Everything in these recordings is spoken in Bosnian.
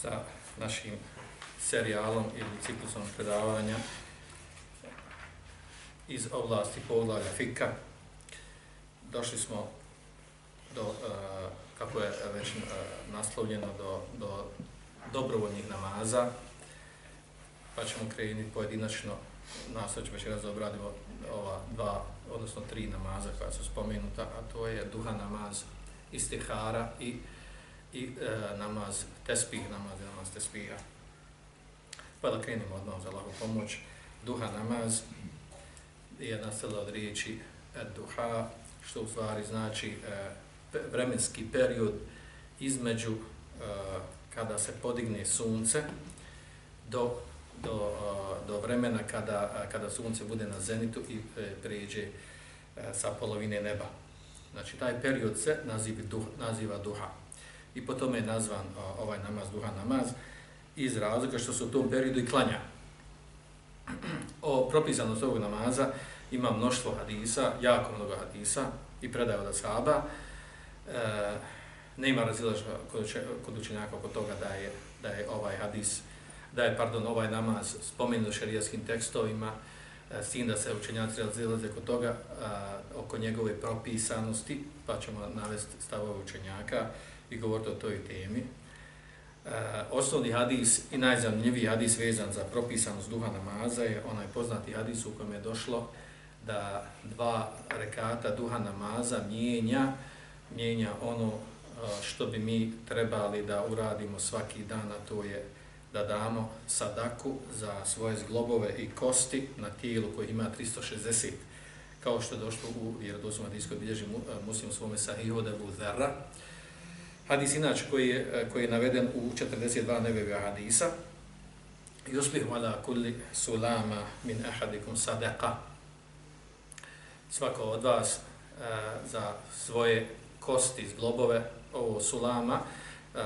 sa našim serijalom ili ciklusom predavanja iz oblasti poglavlja fika. Došli smo do, uh, kako je već uh, naslovljeno, do, do dobrovoljnih namaza, pa ćemo krenuti pojedinačno, nastavit ćemo već obradimo ova dva, odnosno tri namaza koja su spomenuta, a to je duha namaz istihara i, i e, namaz tespih, namaz i namaz tespiha. Pa da krenimo odmah za lagu pomoć. Duha namaz je nastala od riječi e, duha, što u stvari znači e, vremenski period između e, kada se podigne sunce do, do, e, do vremena kada, e, kada sunce bude na zenitu i e, pređe sa polovine neba. Znači, taj period se naziva duha. Naziva duha. I po tome je nazvan ovaj namaz, duha namaz, iz razloga što se u tom periodu i klanja. O propisanost ovog namaza ima mnoštvo hadisa, jako mnogo hadisa i predaje od ashaba. E, ne ima razilaža kod, kod učenjaka oko toga da je, da je ovaj hadis, da je, pardon, ovaj namaz spomenut šarijaskim tekstovima, e, s tim da se učenjaci razilaze kod toga, a, oko njegove propisanosti, pa ćemo navesti stavove učenjaka i govoriti o toj temi. E, osnovni hadis i najzanimljiviji hadis vezan za propisanost duha namaza je onaj poznati hadis u kojem je došlo da dva rekata duha namaza mijenja, mijenja ono e, što bi mi trebali da uradimo svaki dan, a to je da damo sadaku za svoje zglobove i kosti na tijelu koji ima 360, kao što je došlo u vjerodosnom hadijskoj bilježi e, muslim svome sahihu da bu zara. Hadis inač koji je, eh, koji je naveden u 42 nevega hadisa. Yusbihu ala kulli sulama min ahadikum sadaqa. Svako od vas eh, za svoje kosti, zglobove, ovo sulama, e,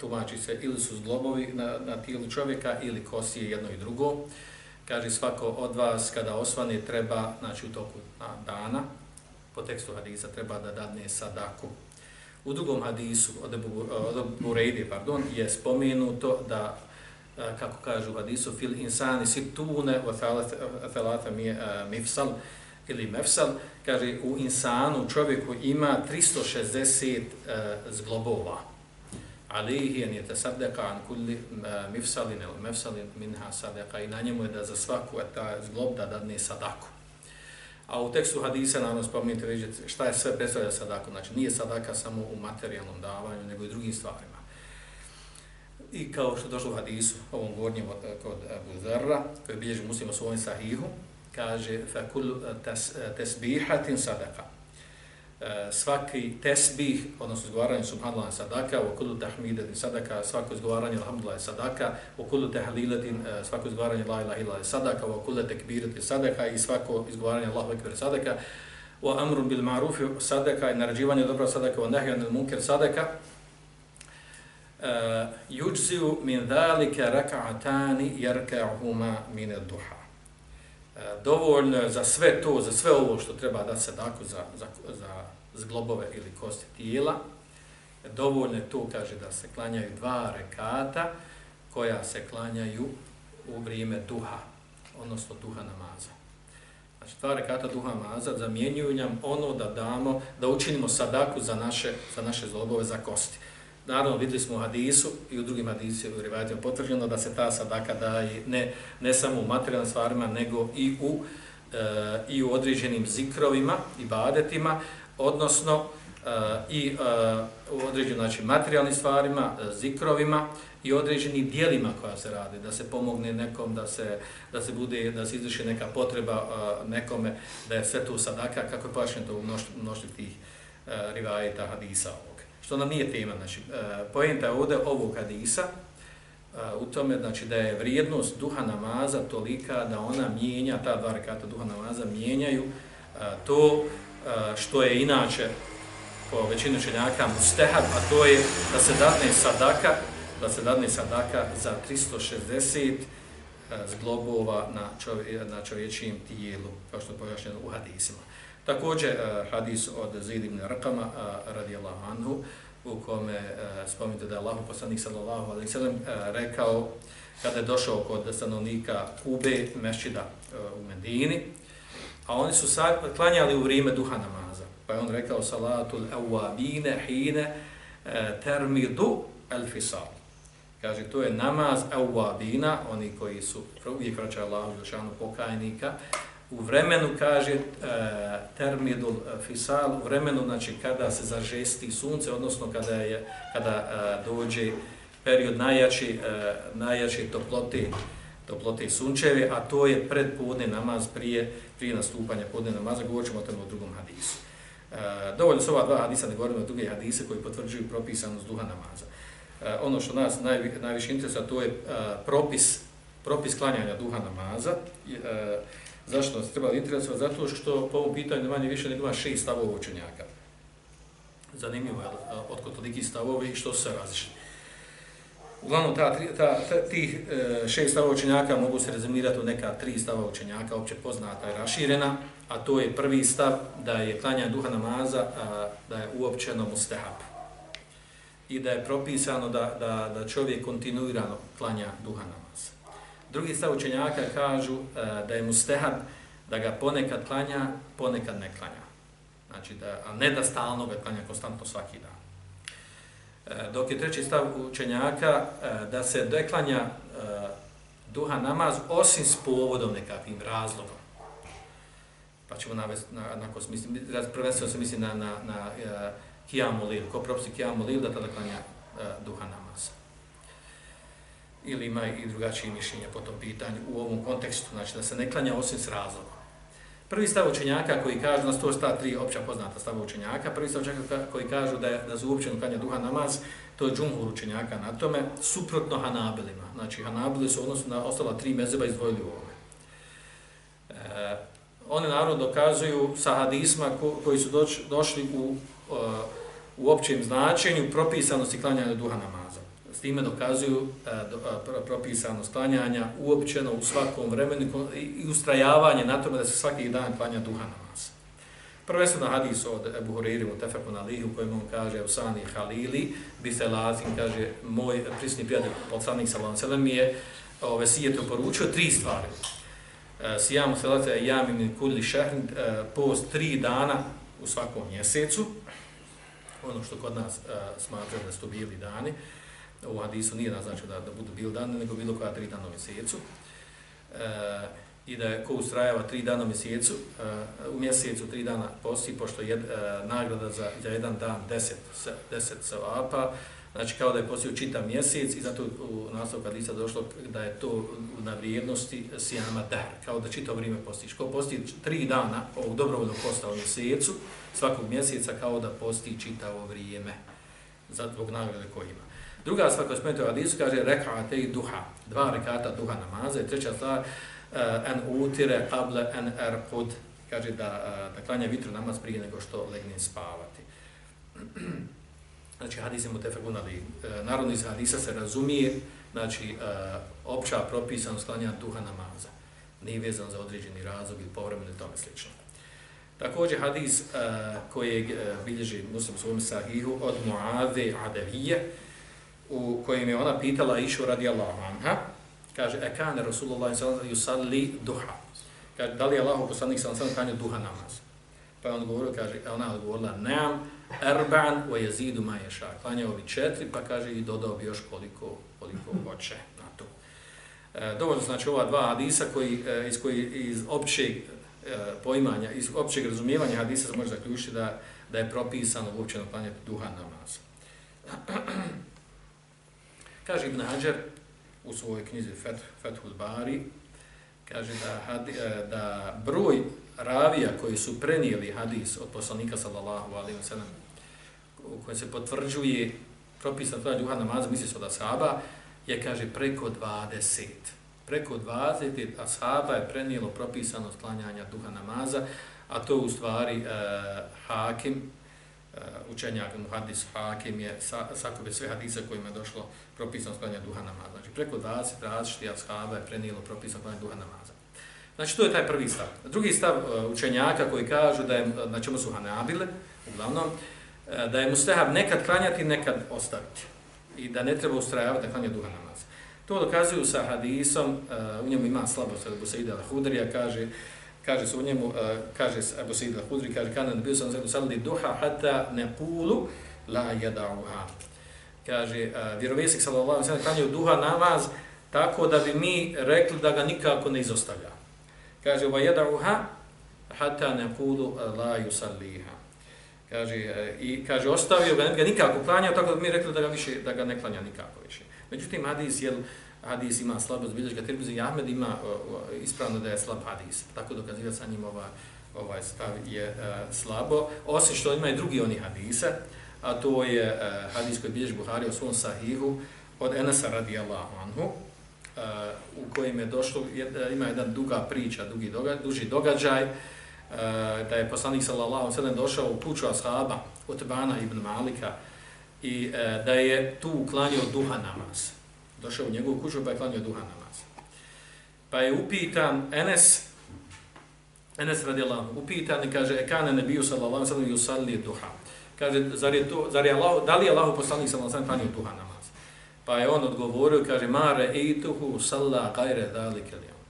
tumači se ili su zglobovi na, na tijelu čovjeka ili kosije jedno i drugo. Kaže svako od vas kada osvane treba, znači u toku dana, po tekstu hadisa treba da dadne sadaku. U drugom hadisu od Abu, eh, od Burejde, pardon, je spomenuto da eh, kako kažu u hadisu fil insani situne wa thalatha eh, mifsal ili mefsal, kaže u insanu, čovjeku ima 360 uh, zglobova. Alihi ni ta sadaka an kulli mifsalin ili mefsalin minha sadaka i na njemu je da za svaku ta zglob da dadne sadaku. A u tekstu hadisa naravno spominjete vidite šta je sve predstavlja sadaku. Znači nije sadaka samo u materijalnom davanju, nego i drugim stvarima. I kao što došlo u hadisu, ovom gornjem eh, kod Abu Zarra, koji bilježi muslima svojim sahihu, kaže tas eh, tasbihatin sadaka. Eh, svaki tesbih, odnosno izgovaranje subhanallah sadaka, u kullu tahmidatin sadaka, svako izgovaranje alhamdulillah sadaka, u kullu tahlilatin, eh, svako izgovaranje la ilaha illa sadaka, u kullu tekbiratin sadaka i svako izgovaranje Allahu ekber sadaka, u amru bil ma'ruf sadaka i naređivanje dobra sadaka, u nahyan anil munkar sadaka. Eh, yujziu min dhalika rak'atani yarka'uhuma min ad-duha dovoljno je za sve to, za sve ovo što treba da se dako za, za, za zglobove ili kosti tijela, dovoljno je to, kaže, da se klanjaju dva rekata koja se klanjaju u vrijeme duha, odnosno duha namaza. Znači, dva rekata duha namaza zamjenjuju nam ono da damo, da učinimo sadaku za naše, za naše zglobove, za kosti. Naravno, vidjeli smo u hadisu i u drugim hadisima u rivajetima potvrđeno da se ta sadaka daje ne, ne samo u materijalnim stvarima, nego i u, e, i u određenim zikrovima i badetima, odnosno eh, i eh, u određenim znači, materijalnim stvarima, eh, zikrovima i određenim dijelima koja se radi, da se pomogne nekom, da se, da se bude, da se izvrši neka potreba nekome, da je sve to sadaka, kako je pašen to u mnoštvi tih rivajeta hadisa ovog što nam nije tema. Znači, pojenta je ovdje ovog hadisa, u tome znači, da je vrijednost duha namaza tolika da ona mijenja, ta dva rekata duha namaza mijenjaju to što je inače po većinu čenjaka mustehab, a to je da se dadne sadaka, da se dadne sadaka za 360 zglobova na, čovje, na čovječijim tijelu, kao što je pojašnjeno u hadisima. Također hadis od Zaid ibn Raqama radijallahu anhu u kome uh, da je Allah poslanik sallallahu alejhi ve sellem rekao kada je došao kod stanovnika Kube mešćida u Medini a oni su sad klanjali u vrijeme duha namaza. Pa je on rekao salatul awabine hine e, termidu al fisal. Kaže to je namaz awabina oni koji su uvijek vraćaju Allahu pokajnika. U vremenu, kaže, uh, termidul fisal, u vremenu, znači, kada se zažesti sunce, odnosno kada je kada e, dođe period najjači, najjači toplote, toplote sunčeve, a to je predpodne namaz prije, prije nastupanja podne namaza, govorit ćemo o tome u drugom hadisu. E, dovoljno su ova dva hadisa, ne govorimo o druge hadise koji potvrđuju propisanost duha namaza. E, ono što nas naj, najviše interesa, to je e, propis, propis klanjanja duha namaza, E, Zašto se treba interesovati? Zato što po ovom pitanju manje više nego ima šest stavova učenjaka. Zanimljivo je otko toliki stavovi i što su se različili. Uglavnom, ta, ta, ta, tih e, šest stava učenjaka mogu se rezumirati u neka tri stava učenjaka, opće poznata i raširena, a to je prvi stav da je klanjanje duha namaza, a, da je uopćeno mustahab. I da je propisano da, da, da čovjek kontinuirano klanja duha namaza. Drugi stav učenjaka kažu a, da je mustehab da ga ponekad klanja, ponekad ne klanja. Znači, da, a ne da stalno ga klanja konstantno svaki dan. E, dok je treći stav učenjaka e, da se deklanja e, duha namaz osim s povodom nekakvim razlogom. Pa ćemo navesti, na, na ko prvenstveno se misli na, na, na uh, kijamu lil, ko propisi kijamu lil, da tada klanja uh, duha namaz ili ima i drugačije mišljenje po tom pitanju u ovom kontekstu, znači da se ne klanja osim s razlogom. Prvi stav učenjaka koji kažu, na sto sta tri opća poznata stava učenjaka, prvi stav učenjaka koji kažu da je da su uopćeno klanja duha namaz, to je džumhur učenjaka na tome, suprotno Hanabilima. Znači, Hanabili su odnosno na ostala tri mezeba izdvojili u ovome. E, oni naravno dokazuju sa hadisma ko, koji su doč, došli u, e, u općem značenju propisanosti klanjanja duha namaza time dokazuju e, do, e, propisano sklanjanja uopćeno u svakom vremenu i ustrajavanje na tome da se svaki dan klanja duha namaz. Prvenstveno hadis od Ebu Huriri mu tefeku na lihu kojem on kaže Usani Halili, bi se lazim, kaže moj prisni prijatelj poslanik Salon Selem je ove sijetu poručio tri stvari. E, Sijamu selate jami min kulli šehrin, e, post tri dana u svakom mjesecu, ono što kod nas e, smatraju da su bili dani, u hadisu nije naznačio da, da budu bil dani, nego bilo koja tri dana u mjesecu. E, I da je ko ustrajava tri dana u mjesecu, e, u mjesecu tri dana posti, pošto je e, nagrada za, za jedan dan deset, deset savapa, znači kao da je postio čitav mjesec i zato u nastavu hadisa došlo da je to na vrijednosti sijama dar, kao da čitao vrijeme postiš. Ko posti tri dana ovog dobrovoljnog posta u mjesecu, svakog mjeseca kao da posti čitavo vrijeme za zbog nagrade koje ima. Druga stvar koja spomenuta u hadisu kaže rekate i duha, dva rekata duha namaza i treća stvar uh, en utire kable en erkud, kaže da, uh, da klanja vitru namaz prije nego što legne spavati. znači hadis je mu tefegun, ali uh, narodni iz hadisa se razumije, znači uh, opća propisan sklanja duha namaza, nije vezan za određeni razlog ili povremeno i tome slično. Također hadis uh, kojeg uh, bilježi muslim svojom sahihu od Muave Adavije, u kojem je ona pitala Išu radijallahu anha, kaže, e kane Rasulullah sallallahu yusalli duha. Kaže, da li je Allah poslanik alaihi sallam duha namaz? Pa je on govorio, kaže, ona odgovorila, neam, erban wa yazidu ma yasha. Klanjao bi četiri, pa kaže i dodao bi još koliko, koliko hoće na to. E, dovoljno znači ova dva hadisa koji, e, iz, koji, iz općeg e, poimanja, iz općeg razumijevanja hadisa se može zaključiti da, da je propisano uopće na klanjati duha namaza. kaže Ibn Hajar u svojoj knjizi Fethul Bari, kaže da, hadi, e, da broj ravija koji su prenijeli hadis od poslanika sallallahu alaihi wa sallam u kojem se potvrđuje propisan tvoj duha namaza, misli se od ashaba, je, kaže, preko 20. Preko 20 ashaba je prenijelo propisano sklanjanja duha namaza, a to u stvari e, hakim, Eh, učenjak hadis hakim je sa, sakupe sve hadise kojima je došlo propisano sklanja duha namaza. Znači, preko 20 različitih ashaba je prenijelo propisano sklanja duha namaza. Znači, to je taj prvi stav. Drugi stav eh, učenjaka koji kažu da je, na čemu su hanabile, uglavnom, eh, da je mustahab nekad klanjati, nekad ostaviti. I da ne treba ustrajavati na klanja duha namaza. To dokazuju sa hadisom, u njemu ima slabost od Busaida al-Hudrija, kaže, kaže se u njemu, uh, kaže Abu Sa'id al-Hudri, kaže, kana ne bio sam zredu salli duha, hatta ne pulu la yada'uha Kaže, uh, vjerovjesnik sallallahu sallam klanjaju duha namaz, tako da bi mi rekli da ga nikako ne izostavlja. Kaže, va yada'uha hatta ne pulu la yusalliha. Kaže, uh, i kaže, ostavio ga, ne ga nikako klanjao, tako da bi mi rekli da ga, više, da ga ne klanja nikako više. Međutim, hadis, jel, hadis ima slabost, bilješ ga Tirmizi Ahmed ima uh, ispravno da je slab hadis. Tako dokaziva sa njim ova, ovaj stav je uh, slabo. Osim što ima i drugi oni hadise, a to je uh, hadis koji bilješ Buhari u svom sahihu od Enesa radijallahu anhu, uh, u kojem je došlo, je, ima jedan duga priča, dugi doga, duži događaj, uh, da je poslanik sallallahu sallam došao u kuću ashaba od ibn Malika i uh, da je tu uklanio duha namaz došao u njegovu kuću pa je klanio duha namaz. Pa je upitan Enes, Enes radi Allah, upitan i kaže, e kane ne biju sallallahu sallam i usalli duha. Kaže, zar je to, zar je Allah, da li je Allah poslanik sallallahu sallam klanio duha namaz? Pa je on odgovorio, kaže, mare eituhu salla gajre dali kelijom.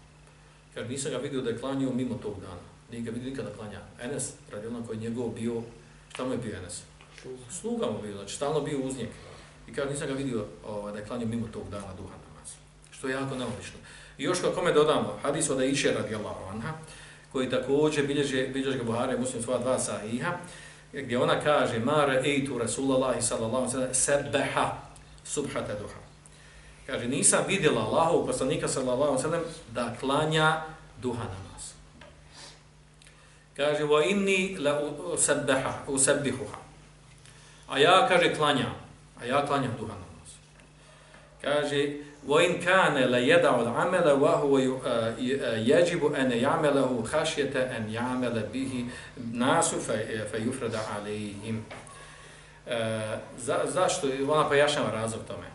Kaže, nisam ga vidio da je klanio mimo tog dana. Nije ga vidio nikada klanja. Enes, radi Allah, koji je njegov bio, šta mu je bio Enes? Sluga mu bio, znači stalno bio uz njega. I kaže, nisam ga vidio ovaj, da je klanio mimo tog dana duha namaz. Što je jako neobično. I još kako me dodamo, hadis od Aisha radijallahu anha, koji također bilježe, bilježe ga Buhari, muslim svoja dva sahiha, gdje ona kaže, ma ejtu Rasulallahi sallallahu sallam, sebeha subhata duha. Kaže, nisam vidjela Allahu poslanika sallallahu sallam da klanja duha namaz. Kaže, wa inni la usabbiha, usabbihuha. A ja, kaže, klanjam a ja klanjam duha namaz. Kaže, وَإِنْ كَانَ لَيَدَعُ الْعَمَلَ وَهُوَ يَجِبُ أَنَ يَعْمَلَهُ خَشْيَةَ أَنْ يَعْمَلَ بِهِ نَاسُ فَيُفْرَدَ عَلَيْهِمْ za, Zašto? Ona pojašnjava razlog tome.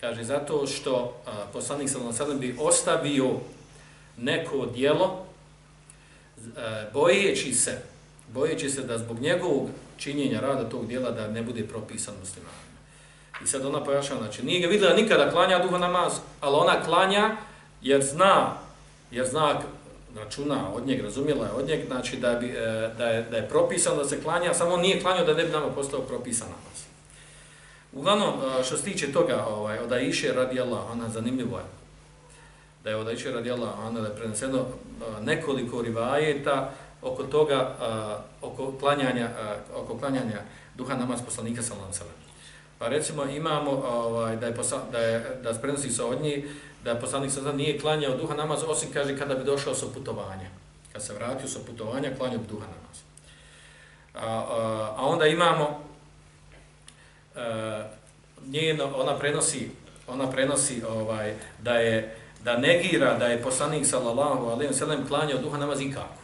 Kaže, zato što uh, poslanik sallam bi ostavio neko dijelo uh, bojeći se, bojeći se da zbog njegovog činjenja rada tog dijela da ne bude propisan musliman. I sad ona pojašava, znači nije ga vidjela nikada klanja duha namaz, ali ona klanja jer zna, jer zna računa od njeg, razumjela je od njeg, znači da, bi, e, da, je, da je propisan da se klanja, samo on nije klanjao da ne bi nama postao propisan namaz. Uglavnom, e, što se tiče toga, ovaj, od Aisha Allah, ona zanimljivo je, da je od Aisha Allah, ona da je preneseno e, nekoliko rivajeta oko toga, oko klanjanja, oko klanjanja duha namaz poslanika sallallahu alejhi ve sellem. Pa recimo imamo ovaj da je posla, da je da prenosi se od njih da poslanik sada nije klanjao duha namaz osim kaže kada bi došao sa putovanja. Kad se vratio sa putovanja klanjao duha namaz. A, a, a onda imamo a, njeno, ona prenosi ona prenosi ovaj da je da negira da je poslanik sallallahu alejhi ve sellem klanjao duha namaz nikako.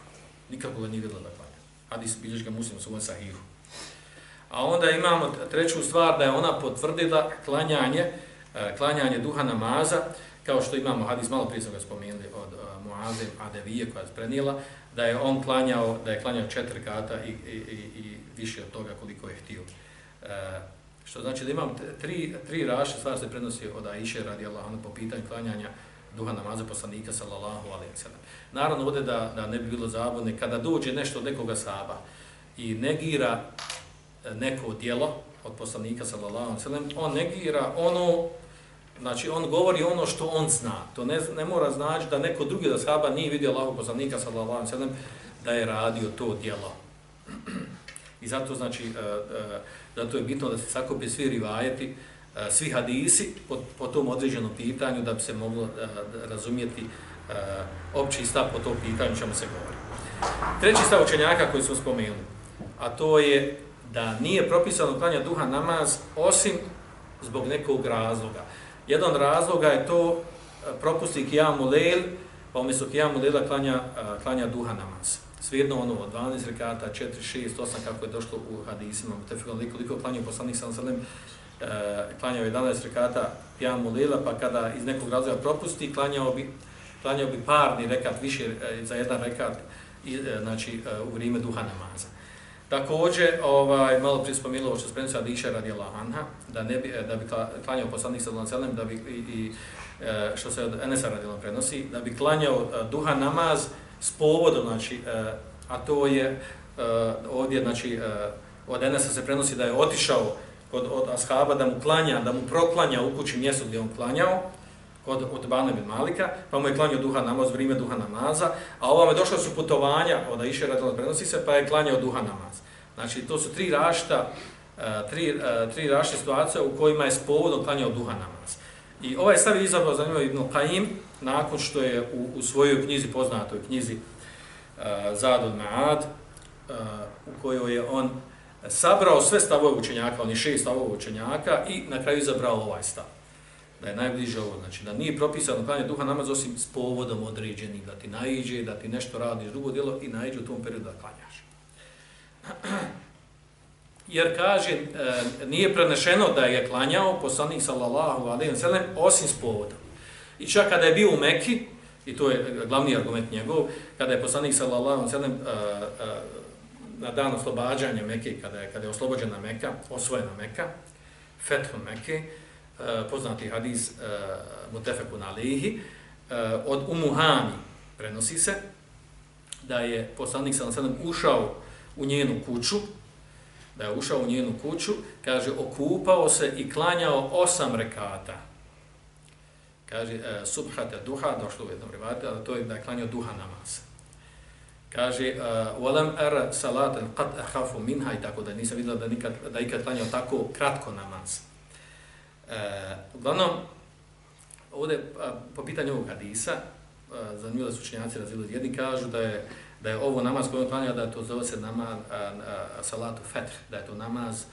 Nikako ga nije vidjela da klanja. Hadis bilježi ga muslim u svom sahihu. A onda imamo treću stvar da je ona potvrdila klanjanje, e, klanjanje duha namaza, kao što imamo hadis malo prije sam ga spomenuli od uh, Muaze Adevije koja je prenijela, da je on klanjao, da je klanjao četiri kata i, i, i, i više od toga koliko je htio. Uh, što znači da imam tri, tri raše stvari se prenosi od Aisha radijallahu anha po pitanju klanjanja duha namaza poslanika sallallahu alejhi ve sellem. Naravno ovdje da da ne bi bilo zabune kada dođe nešto od nekoga saba i negira neko djelo od poslanika sallallahu alejhi ve sellem, on negira ono znači on govori ono što on zna. To ne, ne mora znači da neko drugi da sahaba nije vidio Allahov poslanika sallallahu alejhi ve sellem da je radio to djelo. I zato znači uh, uh, zato je bitno da se sakupi svi rivajeti, e, svi hadisi po, po tom određenom pitanju da bi se moglo razumjeti opći stav po tom pitanju čemu se govori. Treći stav učenjaka koji smo spomenuli, a to je da nije propisano klanja duha namaz osim zbog nekog razloga. Jedan razloga je to e, propusti kijamu lejl, pa umjesto kijamu lejla klanja, e, klanja duha namaz. Svijedno ono od 12 rekata, 4, 6, 8, kako je došlo u hadisima, tefilom liko, koliko klanjaju poslanik sam sallam, e, klanjao 11 rekata kijamu lejla, pa kada iz nekog razloga propusti, klanjao bi, klanjao bi parni rekat, više za jedan rekat, znači u vrijeme duha namaza. Također, ovaj, malo prije spomenuo što spremno sada iša radi Anha, da, ne bi, e, da bi klanjao poslanik sa Lancelem, da bi i, i e, što se od Enesa radi prenosi, da bi klanjao e, duha namaz s povodom, znači, a to je ovdje, znači, od Enesa se prenosi da je otišao kod od ashaba da mu klanja, da mu proklanja u kući mjesto gdje on klanjao, kod od Bane bin Malika, pa mu je klanio duha namaz, vrijeme duha namaza, a ovome došlo su putovanja, od Iše radila prenosi se, pa je klanio duha namaz. Znači, to su tri rašta, e, tri, e, tri rašte situacije u kojima je spovodno povodom klanjao duha namaz. I ovaj stav je izabrao za njima Ibn Qaim, nakon što je u, u svojoj knjizi, poznatoj knjizi uh, Zadul Ma'ad, uh, u kojoj je on sabrao sve stavove učenjaka, oni šest stavove učenjaka, i na kraju izabrao ovaj stav da je najbliže ovo, znači da nije propisano klanje duha namaz osim s povodom određenim, da ti naiđe, da ti nešto radiš drugo djelo i naiđe u tom periodu da klanjaš. Jer kaže, e, nije prenešeno da je klanjao poslanik sallallahu alaihi wa sallam osim s povodom. I čak kada je bio u Mekki, i to je glavni argument njegov, kada je poslanik sallallahu alaihi wa sallam e, e, na dan oslobađanja Mekke, kada je, kada je oslobođena Mekka, osvojena Mekka, fethom Mekke, Eh, poznati hadis eh, uh, Mutefekun Alihi, uh, eh, od Umuhani prenosi se da je poslanik sa nasadom ušao u njenu kuću, da je ušao u njenu kuću, kaže, okupao se i klanjao osam rekata. Kaže, subhata duha, došlo u jednom rivati, ali to je da je klanjao duha namaz. Kaže, walam ara salatan qad akhafu minha, i tako da nisam vidjela da, nikad, da ikad klanjao tako kratko namaz. Uh, uglavnom, ovdje, po pitanju ovog hadisa, uh, da su učenjaci razili, jedni kažu da je, da je ovo namaz koji otvanja, da to zove se namaz a, a, salatu fetr, da je to namaz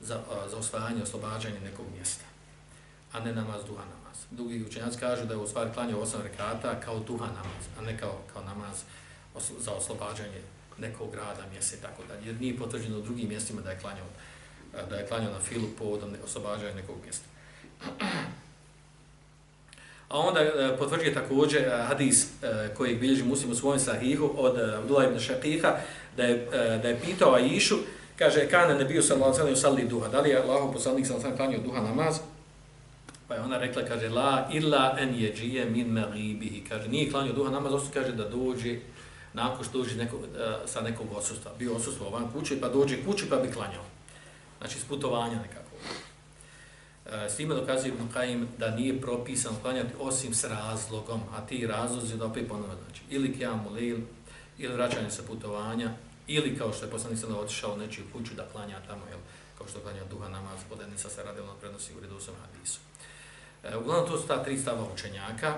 za, a, za osvajanje, oslobađanje nekog mjesta, a ne namaz duha namaz. Drugi učenjaci kažu da je u stvari klanjao osam rekata kao duha namaz, a ne kao, kao namaz os, za oslobađanje nekog grada, mjesta i tako dalje. Jer nije potvrđeno u drugim mjestima da je klanjao, da je klanjao na filu povodom oslobađanja nekog mjesta. A onda e, potvrđuje također e, hadis e, koji bilježi muslim u svojom sahihu od e, Abdullah ibn Šakiha da je, e, da je pitao Aishu, kaže, kane ne bio sallallahu alaihi salli duha, da li je Allahov poslanik sallallahu alaihi klanio duha namaz? Pa je ona rekla, kaže, la illa en jeđije min maribihi, kaže, nije klanio duha namaz, osim kaže da dođe, nakon što dođe neko, sa nekog odsustva, bio odsustvo van kuće, pa dođe kući pa bi klanjao. Znači, s putovanja nekako. E, s time dokazuje Ibn Qaim da nije propisan klanjati osim s razlogom, a ti razlozi da opet ponovno znači, ili kjamu lil, ili vraćanje sa putovanja, ili kao što je poslanik sada otišao nečiju kuću da klanja tamo, jel, kao što klanja duha namaz, podenica se radila na prednosi u redu sam hadisu. E, uglavnom to su ta tri stava učenjaka.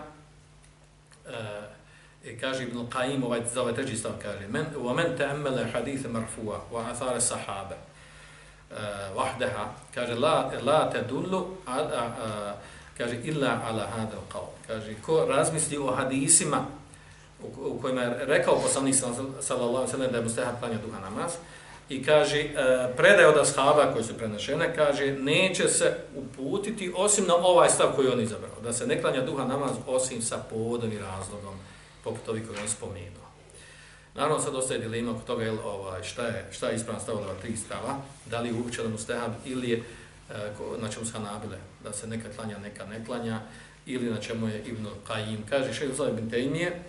E, kaže Ibn Qaim, ovaj, za ovaj treći stav kaže, men, وَمَنْ تَأَمَّلَ حَدِيثَ مَرْفُوَ وَعَثَارَ سَحَابَ uh, wahdaha kaže la la tadullu a, kaže illa ala hada alqawl kaže ko razmisli o hadisima u, u kojima je rekao poslanik sallallahu alejhi ve sellem da je mustahab klanja duha namaz i kaže uh, predaje od ashaba koji su prenešene kaže neće se uputiti osim na ovaj stav koji on izabrao da se ne klanja duha namaz osim sa povodom i razlogom poput ovih koji on spomenuo. Naravno, sad ostaje dilema oko toga jel, ovaj, šta je, šta je ispravno stavljeno ova tri stava, da li je uvičeno mu ili je e, na čemu se nabile, da se neka klanja, neka ne klanja, ili na čemu je Ibn Qajim. Kaže še Uzal ibn Tejmije,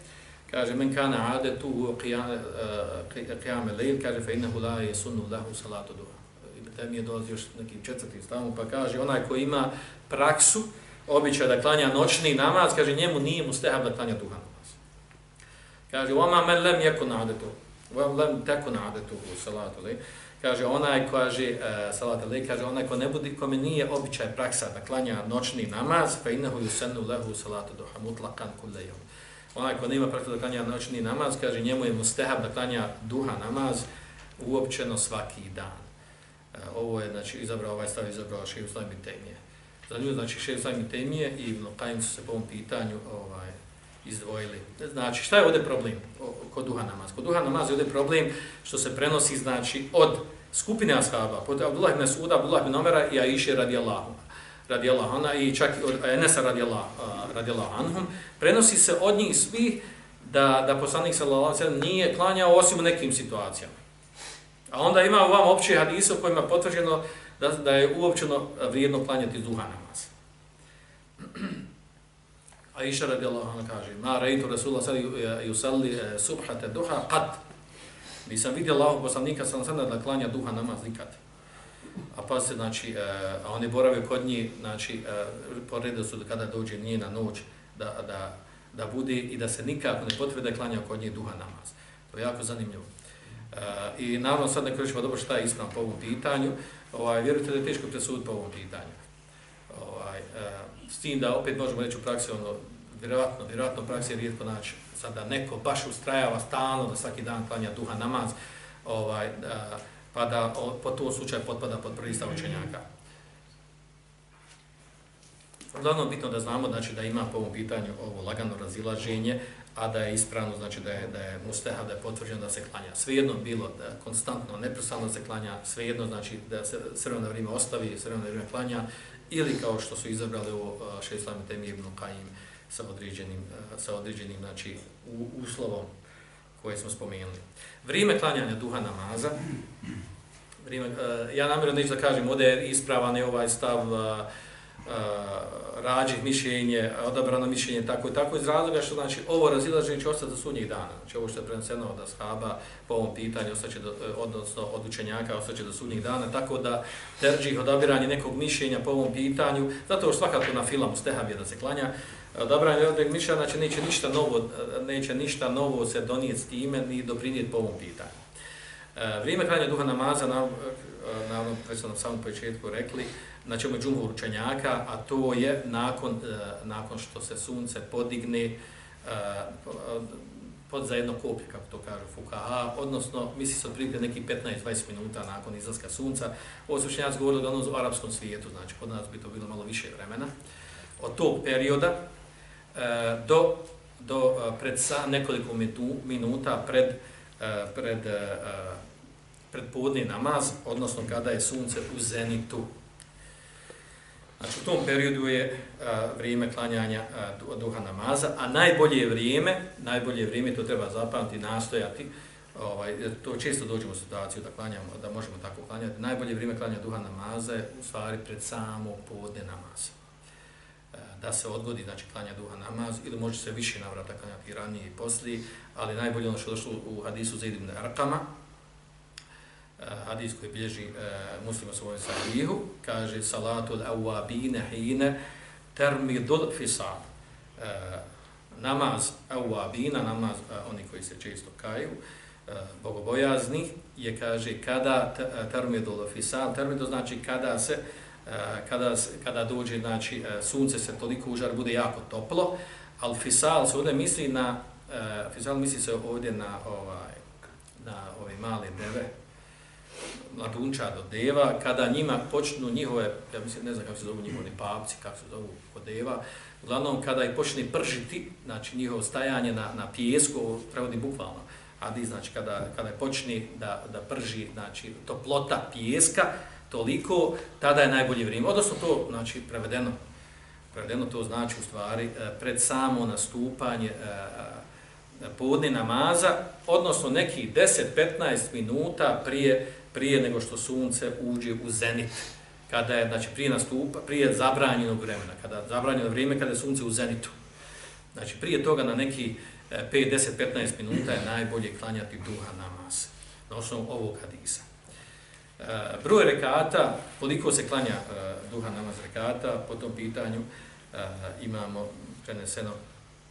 kaže, men kana ade tu e, e, qiyame lejl, kaže, fe innehu la je sunnu lahu salatu duha. Ibn mi je dolazi još nekim četvrtim stavom, pa kaže, onaj ko ima praksu, običaj da klanja noćni namaz, kaže, njemu nije mustehab da klanja duha. Kaže, oma men lem jeko nadetu, vam lem teko nadetu u salatu, li? kaže, onaj kaže, uh, e, salatu, li? kaže, onaj ko ne budi, kome nije običaj praksa da klanja noćni namaz, pa inahu ju senu lehu salatu duha, mutlakan kulejom. Onaj ko nema praksa da klanja noćni namaz, kaže, njemu je mustehab da klanja duha namaz, uopćeno svaki dan. Uh, ovo je, znači, izabrao ovaj stav, izabrao še u i Temije. Za nju, znači, še Islam i Temije i Ibn Qajim su se po ovom pitanju ovaj, izdvojili. Znači, šta je ovdje problem kod duha namaz? Kod duha namaz je ovdje problem što se prenosi, znači, od skupine ashaba, pod Abdullah ibn Suda, Abdullah ibn Omera i Aisha radijallahu radijallahu anha i čak i od Enesa radijallahu, radijallahu anhum, prenosi se od njih svih da, da poslanik sallallahu alaihi sallam nije klanjao osim u nekim situacijama. A onda ima u vam opće hadise u kojima je potvrđeno da, da je uopćeno vrijedno klanjati duha namaz. A iša radijallahu anha kaže, ma rejtu Rasulullah sad yusalli eh, e, subhate duha qad. Nisam vidio Allahog poslanika sam sada da klanja duha namaz nikad. A pa se, znači, eh, a oni borave kod njih, znači, eh, poredo su da kada dođe njena noć, da, da, da bude i da se nikako ne potvrde da klanja kod njih duha namaz. To je jako zanimljivo. I naravno sad ne krišimo dobro šta je ispravno po ovom pitanju. Ovaj, vjerujte da je teško presuditi po ovom pitanju. Ovaj, s tim da opet možemo reći u praksi, ono, vjerovatno, vjerovatno u praksi je rijetko naći sada neko baš ustrajava stalno da svaki dan klanja duha namaz, ovaj, a, pa da po tom slučaju potpada pod prvi stav učenjaka. Uglavnom bitno da znamo znači, da ima po ovom pitanju ovo lagano razilaženje, a da je ispravno, znači da je, da je musteha, da je potvrđeno da se klanja. Svejedno bilo da konstantno, neprestano se klanja, svejedno znači da se sredno vrijeme ostavi, sredno vrijeme klanja, ili kao što su izabrali ovo šest islami temi ibn Qajim sa određenim, sa određenim znači, u, uslovom koje smo spomenuli. Vrijeme klanjanja duha namaza, vrijeme, ja namjerno neću da kažem, ovdje je ispravan je ovaj stav rađih mišljenje, odabrano mišljenje, tako i tako, iz razloga što znači, ovo razilaženje će ostati do sudnjih dana. Znači, ovo što je preneseno od Ashaba po ovom pitanju, ostaće do, e, odnosno od učenjaka, ostaće do sudnjih dana, tako da terđih odabiranje nekog mišljenja po ovom pitanju, zato što svakako na filam stehab je da se klanja, odabranje od mišljenja, znači neće ništa novo, neće ništa novo se donijeti s time ni doprinijeti po ovom pitanju. E, vrijeme klanja duha namaza, na, e, na onom, već sam na samom početku rekli, na čemu je džumhur učenjaka, a to je nakon, e, nakon što se sunce podigne e, pod za jedno koplje, kako to kažu Fukaha, odnosno misli se otprilike neki 15-20 minuta nakon izlaska sunca. Ovo su učenjaci govorili da ono u arapskom svijetu, znači kod nas bi to bilo malo više vremena. Od tog perioda e, do, do pred sa nekoliko minuta pred, pred, pred podni namaz, odnosno kada je sunce u zenitu, Znači, u tom periodu je a, vrijeme klanjanja e, a, duha namaza, a najbolje je vrijeme, najbolje vrijeme, to treba zapamati, nastojati, ovaj, to često dođemo u situaciju da klanjamo, da možemo tako klanjati, najbolje vrijeme klanja duha namaza je u stvari pred samo podne namaza. E, da se odgodi, znači, klanja duha namaz, ili može se više navrata klanjati ranije i poslije, ali najbolje ono što došlo u hadisu za idim Arkama, Eh, hadis koji bilježi uh, muslima svojom sahihu, kaže salatul awabine hine termidul fisad. Eh, namaz awabina, namaz oni koji se često kaju, bogobojazni, je kaže kada termidul fisad, termidul znači kada se kada, kada dođe, znači sunce se toliko užar, bude jako toplo, al fisal se ovdje misli na, fisal misli se ovdje na ovaj, na ove male deve, mladunča od deva, kada njima počnu njihove, ja mislim, ne znam kako se zovu njihovi papci, kako se zovu od deva, uglavnom kada ih počne pržiti, znači njihovo stajanje na, na pijesku, prevodi bukvalno, adi, znači kada, kada je počne da, da prži, znači toplota pijeska, toliko, tada je najbolje vrijeme. Odnosno to, znači, prevedeno, prevedeno to znači u stvari e, pred samo nastupanje e, e, podne namaza, odnosno neki 10-15 minuta prije prije nego što sunce uđe u zenit, kada je, znači, prije nastupa, prije zabranjenog vremena, kada zabranjeno vrijeme kada je sunce u zenitu. Znači, prije toga na neki 5, 10, 15 minuta je najbolje klanjati duha namaz, na osnovu ovog hadisa. E, broj rekata, koliko se klanja e, duha namaz rekata, po tom pitanju e, imamo preneseno,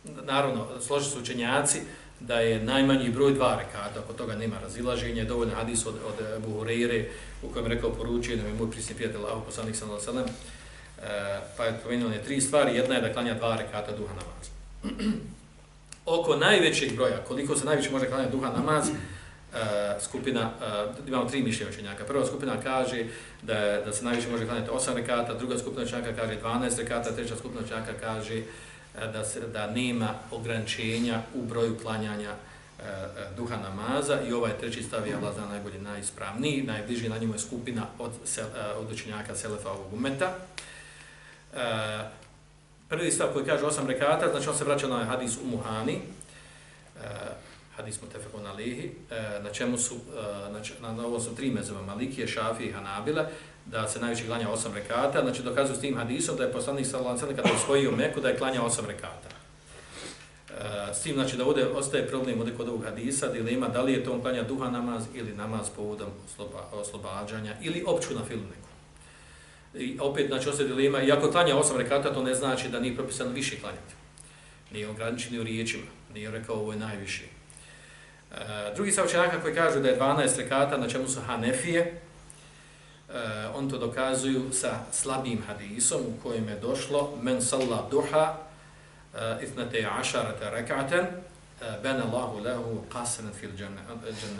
naravno, složi su učenjaci, da je najmanji broj dva rekata, oko toga nema razilaženja, dovoljno hadis od, od Abu Hureyre, u kojem rekao poručuje da mi moj prisni prijatelj Allah, poslanik sallam sallam, eh, pa je pomenuo je tri stvari, jedna je da klanja dva rekata duha namaz. oko najvećeg broja, koliko se najviše može klanjati duha namaz, eh, skupina, eh, imamo tri mišljenja učenjaka. Prva skupina kaže da, da se najviše može klanjati osam rekata, druga skupina učenjaka kaže 12 rekata, treća skupina učenjaka kaže da, se, da nema ograničenja u broju klanjanja e, e duha namaza i ovaj treći stav je Allah za najbolji najispravniji, najbliži na njemu je skupina od, sel, e, od učenjaka Selefa ovog umeta. E, prvi stav koji kaže osam rekata, znači on se vraća na hadis u Muhani, hadis Mutefekon Alihi, na čemu su, na, na ovo su tri mezova, Malikije, Šafije i Hanabile, da se najviše klanja osam rekata, znači dokazuju s tim hadisom da je poslanik sallallahu alejhi ve kada je osvojio Meku da je klanja osam rekata. E, s tim znači da ovdje ostaje problem ovdje kod ovog hadisa, dilema da li je to on klanja duha namaz ili namaz povodom oslobađanja ili opću na filu neku. I opet znači ostaje dilema, i ako klanja osam rekata, to ne znači da nije propisano više klanjati. Nije ograničen u riječima, nije rekao ovo je najviše. E, drugi savčenjaka koji kažu da je 12 rekata, na čemu su Hanefije, uh, on to dokazuju sa slabim hadisom u kojem je došlo men salla duha uh, ithnate ašarata rekaten eh, ben Allahu lehu qasran fil džanne.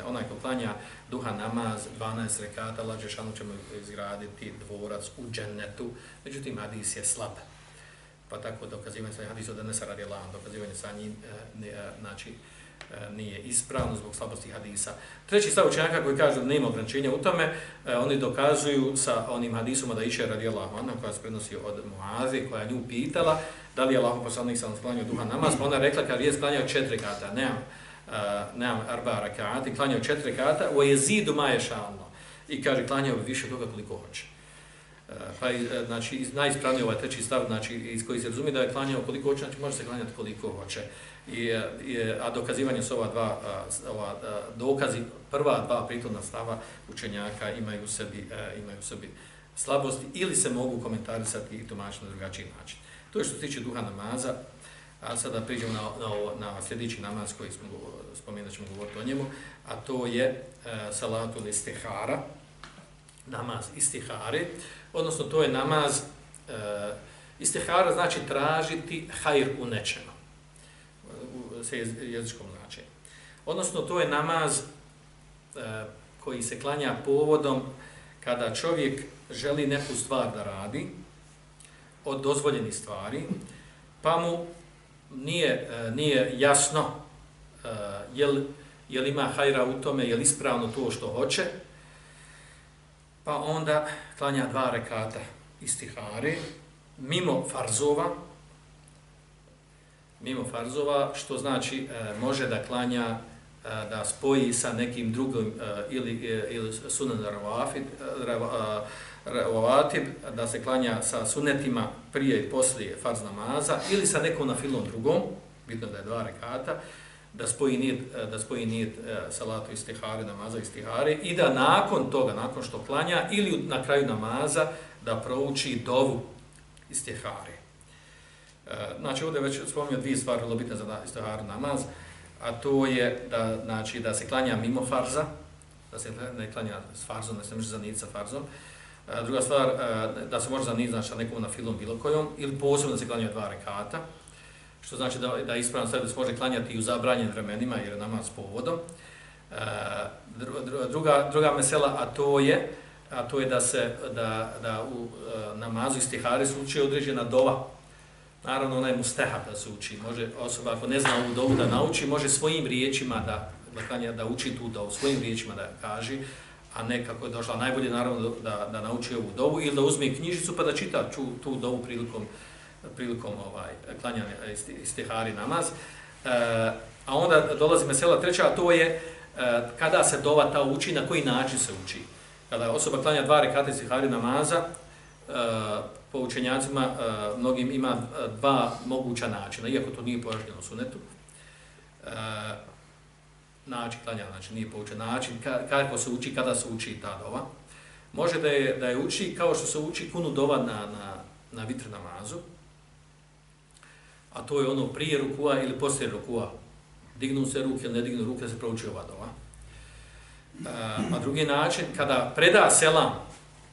Onaj ko klanja duha namaz 12 rekata, Allah Žešanu ćemo izgraditi dvorac u džennetu. Međutim, hadis je slab. Pa tako dokazivanje sa hadisom da ne se radi Allahom, dokazivanje sa njim, e, ne, znači, E, E, nije ispravno zbog slabosti hadisa. Treći stav učenjaka koji kaže da nema ograničenja u tome, e, oni dokazuju sa onim hadisom da iše radi Allahu anha koja se prenosi od Muazi koja nju pitala da li je Allahu poslanik sa sklanjao duha namaz, pa ona rekla kad je sklanjao četiri kata, nemam, uh, nemam arba rakati, klanjao četiri kata, o jezidu maje šalno. I kaže klanjao više toga koliko hoće. Uh, pa znači najispravniji ovaj treći stav znači iz koji se razumije da je klanjao koliko hoće znači može se klanjati koliko hoće i, e, i e, a dokazivanje su ova dva a, ova a, dokazi prva dva pritomna stava učenjaka imaju u sebi a, imaju u sebi slabosti ili se mogu komentarisati i tumačiti na drugačiji način. To je što se tiče duha namaza, a sada priđemo na, na, na sljedeći namaz koji smo spomenuli, ćemo govoriti o njemu, a to je a, salatu istihara, namaz istihare, odnosno to je namaz a, istihara znači tražiti hajr u nečemu sa jezičkom značenjem. Odnosno, to je namaz e, koji se klanja povodom kada čovjek želi neku stvar da radi od dozvoljenih stvari, pa mu nije, e, nije jasno e, jel, jel ima hajra u tome, jel ispravno to što hoće, pa onda klanja dva rekata istihari, mimo farzova, mimo farzova, što znači e, može da klanja, e, da spoji sa nekim drugim e, ili, e, ili sunan e, e, ravatib, da se klanja sa sunetima prije i poslije farz namaza, ili sa nekom na filom drugom, bitno da je dva rekata, da spoji nit, da spoji nit e, salatu istihare, namaza istihare, i da nakon toga, nakon što klanja, ili na kraju namaza, da prouči dovu istihare. E, znači ovdje već spominio dvije stvari vrlo bitne za istihar namaz, a to je da, znači, da se klanja mimo farza, da se ne klanja s farzom, da se može zaniti sa farzom. E, druga stvar, e, da se može zaniti znači, nekom na filom bilo kojom, ili posebno da se klanja dva rekata, što znači da, da ispravno sve da se može klanjati i u zabranjenim vremenima, jer je namaz povodom. E, druga, druga mesela, a to je, a to je da se da, da u namazu istihari slučaju određena dova, Naravno, onaj mustahab da se uči. Može osoba, ako ne zna ovu dovu da nauči, može svojim riječima da, da, da uči tu dovu, svojim riječima da kaže, a ne kako je došla. Najbolje, naravno, da, da nauči ovu dovu ili da uzme knjižicu pa da čita tu, tu dovu prilikom, prilikom ovaj, klanjanja eh, istihari namaz. E, a onda dolazi mesela treća, a to je e, kada se dova ta uči, na koji način se uči. Kada osoba klanja dva rekata istihari namaza, e, po učenjacima uh, mnogim ima e, dva moguća načina, iako to nije pojašnjeno sunetu. Uh, način klanja, znači nije poučen način, ka, kako se uči, kada se uči ta dova. može da je, da je uči kao što se uči kunu dova na, na, na vitr namazu, a to je ono prije rukua ili poslije rukua. Dignu se ruke ili ne dignu ruke, se prouči ova dova. A, a drugi način, kada preda selam,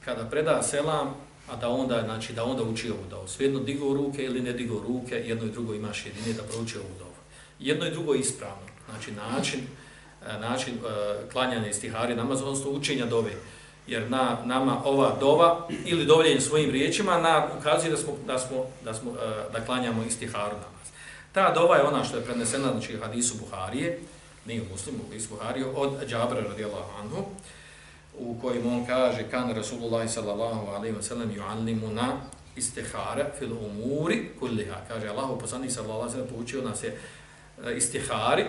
kada preda selam, a da onda, znači, da onda uči ovu dovu. Svejedno digo ruke ili ne digo ruke, jedno i drugo imaš jedine da prouči ovu dovu. Jedno i drugo je ispravno. Znači, način, e, način uh, klanjanja istihari namaz, odnosno učenja dove. Jer na nama ova dova ili dovljenje svojim riječima na ukazuje da smo da smo da smo uh, da klanjamo istiharu namaz. Ta dova je ona što je prenesena znači hadisu Buharije, nije u Muslimu, Buharije od Džabra radijallahu anhu u kojem on kaže kan Rasulullah sallallahu alejhi ve sellem yuallimuna istihara fil umuri kulliha kaže Allahu poslanik sallallahu alaihi ve sellem poučio nas je e, istihari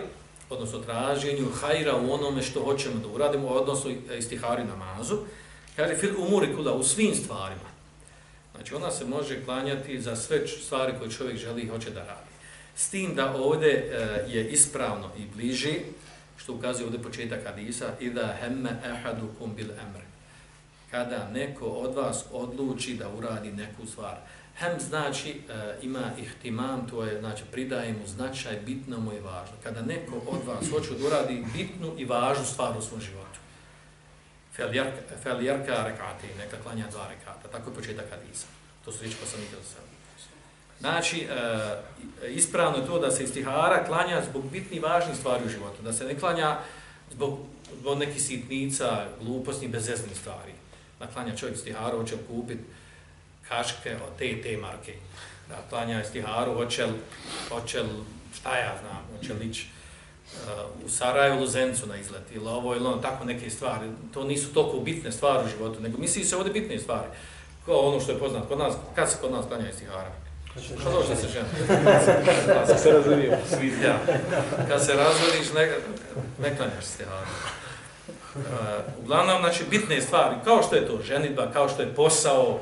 odnosno traženju hajra u onome što hoćemo da uradimo, odnosno e, istihari namazu, kaže fil umuri kulliha u svim stvarima. Znači ona se može klanjati za sve stvari koje čovjek želi i hoće da radi. S tim da ovdje e, je ispravno i bliži, što ukazuje ovdje početak hadisa, i da hemme ehadukum bil emre. Kada neko od vas odluči da uradi neku stvar, Hem znači e, ima ihtimam, to je znači pridaje mu značaj, bitno mu je važno. Kada neko od vas hoće da uradi bitnu i važnu stvar u svom životu. Fel jerka rekati, neka klanja dva rekata. Tako je početak hadisa. To su riječi poslanike za sebe. Znači, e, ispravno je to da se istihara klanja zbog bitni važnih stvari u životu. Da se ne klanja zbog, zbog nekih sitnica, gluposti, bezesnih stvari. Da klanja čovjek istiharu, hoće kupiti kaške od te te marke. Da klanja istiharu, hoće li, hoće šta ja znam, hoće lići uh, e, u Sarajevo, Luzencu na izlet ili ovo ili ono, tako neke stvari. To nisu toliko bitne stvari u životu, nego misli se ovdje bitne stvari. Kao ono što je poznat kod nas, kad se kod nas klanja istihara? Što se žena? Kad se razvodio. Ja. Kad se razvodiš, ne, ne klanjaš stihara. Uh, uglavnom, znači, bitne stvari, kao što je to ženitba, kao što je posao,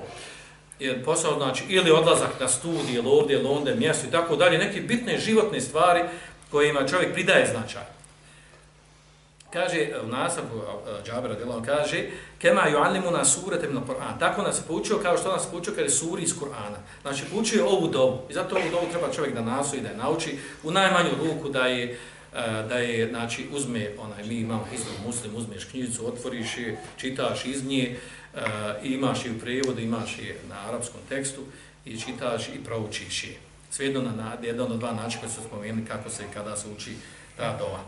je posao, znači, ili odlazak na studij, ili ovdje, ili onda, mjesto i tako dalje, neke bitne životne stvari kojima čovjek pridaje značaj. Kaže, e, u nasabu e, Džabira Delan kaže, kema ju alimu na surete na Kur'an. Tako nas poučio kao što nas poučio kada je suri iz Kur'ana. Znači, poučio ovu dobu. I zato ovu dobu treba čovjek da nasu i da je nauči. U najmanju ruku da je, e, da je, znači, uzme, onaj, mi imamo hizbog muslim, uzmeš knjižicu, otvoriš je, čitaš iz nje, imaš i u prevodu, imaš je na arapskom tekstu i čitaš i proučiš je. Svejedno na, na jedan od dva načina koji su spomenuli kako se i kada se uči ta dova.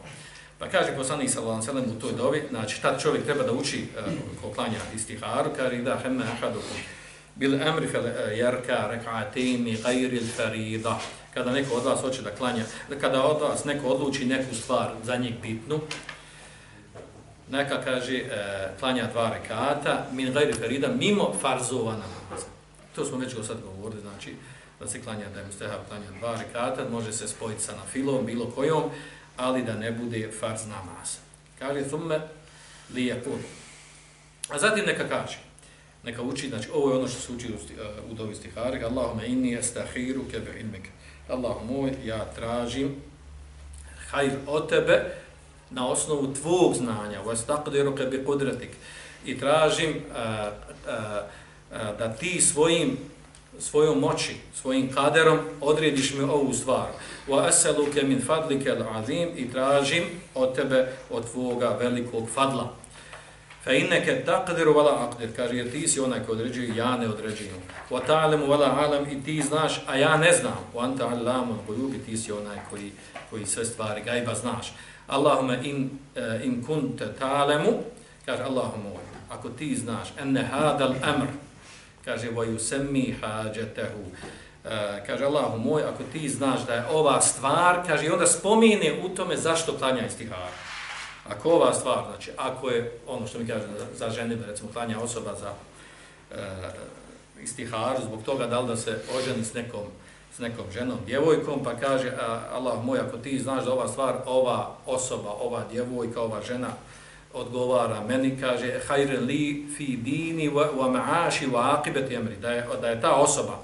Pa kaže poslanik sallallahu alejhi ve u toj dovi, znači šta čovjek treba da uči uh, ko klanja istiharu, kaže da hemme ahadukum bil amri fel e, yarka rak'atayn ghayr al farida. Kada neko od vas hoće da klanja, kada od vas neko odluči neku stvar za njih bitnu, neka kaže e, klanja dva rekata min gajri ferida mimo farzova namaza. To smo već go sad govorili, znači da se klanja da je musteha klanja dva rekata, može se spojiti sa nafilom, bilo kojom, ali da ne bude farz namaz. Kaže thumme li je pun. A zatim neka kaže, neka uči, znači ovo je ono što se uči u, uh, u dovi stihari, Allahume inni estahiru kebe ilmike. Allahu moj, ja tražim hajr od tebe, na osnovu tvog znanja, u taqdiru kebe kudretik. i tražim a, a, a, da ti svojim svojom moći, svojim kaderom odrediš mi ovu stvar. Wa as'aluka min fadlika al-azim i tražim od tebe od tvoga velikog fadla. Fa innaka taqdiru wala aqdir, kaže jer ti si onaj koji određuje, ja ne određujem. Wa ta'lamu wala alam i ti znaš, a ja ne znam. Wa anta allamul ghuyub, ti si onaj koji koji sve stvari gajba znaš. Allahumma in, eh, in kunta ta'lamu, kaže Allahumma, ako ti znaš, enne hadal amr, kaže, wa yusemmi hađetehu, uh, kaže Allahu moj, ako ti znaš da je ova stvar, kaže, onda spomine u tome zašto klanja istihara. Ako ova stvar, znači, ako je ono što mi kaže za žene, recimo, klanja osoba za e, uh, istiharu, zbog toga da li da se oženi s nekom s nekom ženom, djevojkom, pa kaže, Allah moj, ako ti znaš da ova stvar, ova osoba, ova djevojka, ova žena, odgovara meni, kaže, hajre li fi dini wa, wa ma'aši wa akibet jemri, da je, da je ta osoba,